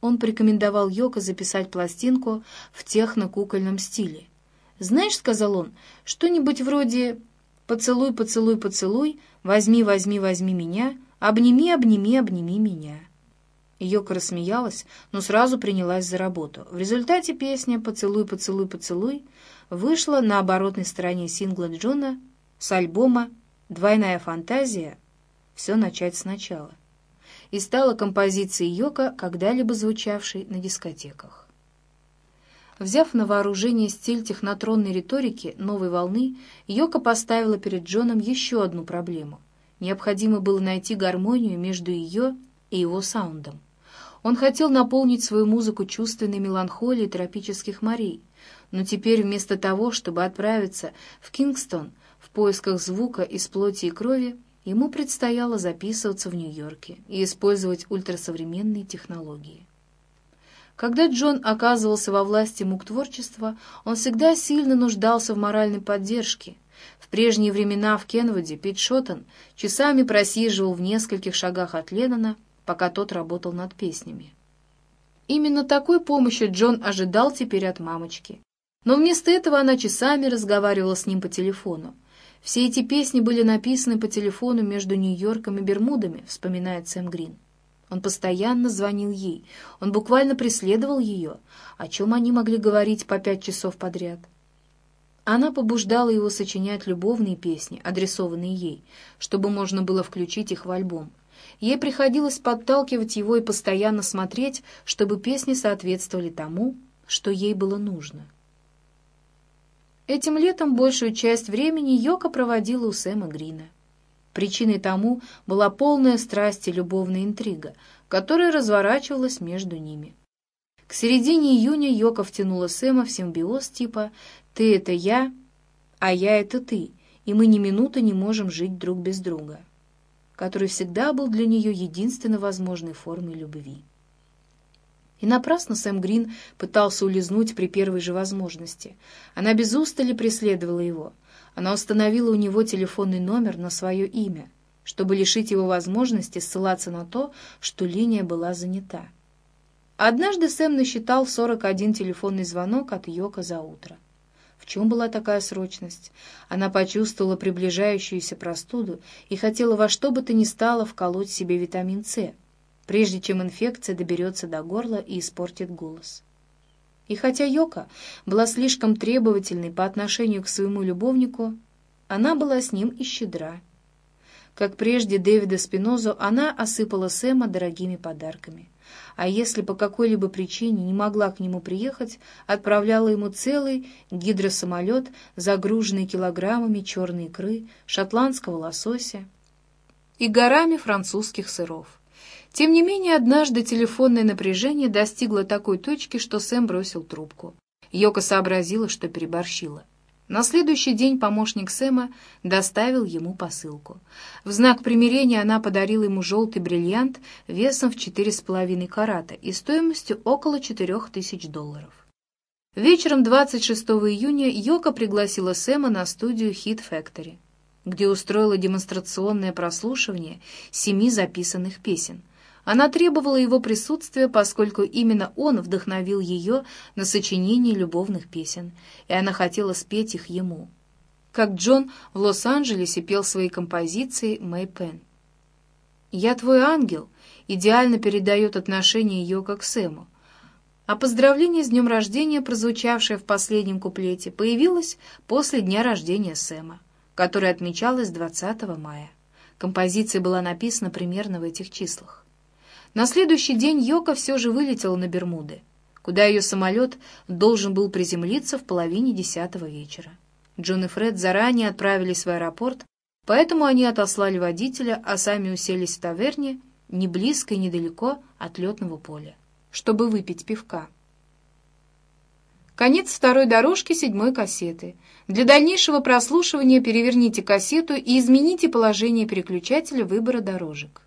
Он порекомендовал Йоко записать пластинку в техно-кукольном стиле. «Знаешь, — сказал он, — что-нибудь вроде «Поцелуй, поцелуй, поцелуй, возьми, возьми, возьми меня, обними, обними, обними меня». Йока рассмеялась, но сразу принялась за работу. В результате песня «Поцелуй, поцелуй, поцелуй» вышла на оборотной стороне сингла Джона с альбома «Двойная фантазия. Все начать сначала» и стала композицией Йока, когда-либо звучавшей на дискотеках. Взяв на вооружение стиль технотронной риторики новой волны, Йока поставила перед Джоном еще одну проблему. Необходимо было найти гармонию между ее и его саундом. Он хотел наполнить свою музыку чувственной меланхолией тропических морей, но теперь вместо того, чтобы отправиться в Кингстон в поисках звука из плоти и крови, ему предстояло записываться в Нью-Йорке и использовать ультрасовременные технологии. Когда Джон оказывался во власти мук творчества, он всегда сильно нуждался в моральной поддержке. В прежние времена в Кенвуде Пит Шоттон часами просиживал в нескольких шагах от Леннона, пока тот работал над песнями. Именно такой помощи Джон ожидал теперь от мамочки. Но вместо этого она часами разговаривала с ним по телефону. Все эти песни были написаны по телефону между Нью-Йорком и Бермудами, вспоминает Сэм Грин. Он постоянно звонил ей, он буквально преследовал ее, о чем они могли говорить по пять часов подряд. Она побуждала его сочинять любовные песни, адресованные ей, чтобы можно было включить их в альбом. Ей приходилось подталкивать его и постоянно смотреть, чтобы песни соответствовали тому, что ей было нужно. Этим летом большую часть времени Йока проводила у Сэма Грина. Причиной тому была полная страсть и любовная интрига, которая разворачивалась между ними. К середине июня Йока втянула Сэма в симбиоз типа «ты — это я, а я — это ты, и мы ни минуты не можем жить друг без друга», который всегда был для нее единственно возможной формой любви. И напрасно Сэм Грин пытался улизнуть при первой же возможности. Она без устали преследовала его — она установила у него телефонный номер на свое имя, чтобы лишить его возможности ссылаться на то, что линия была занята. Однажды Сэм насчитал 41 телефонный звонок от Йока за утро. Чем была такая срочность? Она почувствовала приближающуюся простуду и хотела во что бы то ни стало вколоть себе витамин С, прежде чем инфекция доберется до горла и испортит голос. И хотя Йока была слишком требовательной по отношению к своему любовнику, она была с ним и щедра. Как прежде Дэвида Спинозу, она осыпала Сэма дорогими подарками. А если по какой-либо причине не могла к нему приехать, отправляла ему целый гидросамолет, загруженный килограммами черной икры, шотландского лосося и горами французских сыров. Тем не менее, однажды телефонное напряжение достигло такой точки, что Сэм бросил трубку. Йока сообразила, что переборщила. На следующий день помощник Сэма доставил ему посылку. В знак примирения она подарила ему желтый бриллиант весом в четыре с половиной карата и стоимостью около четырех тысяч долларов. Вечером 26 июня Йока пригласила Сэма на студию Hit Factory, где устроила демонстрационное прослушивание семи записанных песен. Она требовала его присутствия, поскольку именно он вдохновил ее на сочинение любовных песен, и она хотела спеть их ему. Как Джон в Лос-Анджелесе пел свои композиции Мэй Пен. «Я твой ангел» идеально передает отношение ее к Сэму, а поздравление с днем рождения, прозвучавшее в последнем куплете, появилось после дня рождения Сэма, который отмечалось 20 мая. Композиция была написана примерно в этих числах. На следующий день Йока все же вылетела на Бермуды, куда ее самолет должен был приземлиться в половине десятого вечера. Джон и Фред заранее отправились в аэропорт, поэтому они отослали водителя, а сами уселись в таверне не близко и недалеко от летного поля, чтобы выпить пивка. Конец второй дорожки седьмой кассеты. Для дальнейшего прослушивания переверните кассету и измените положение переключателя выбора дорожек.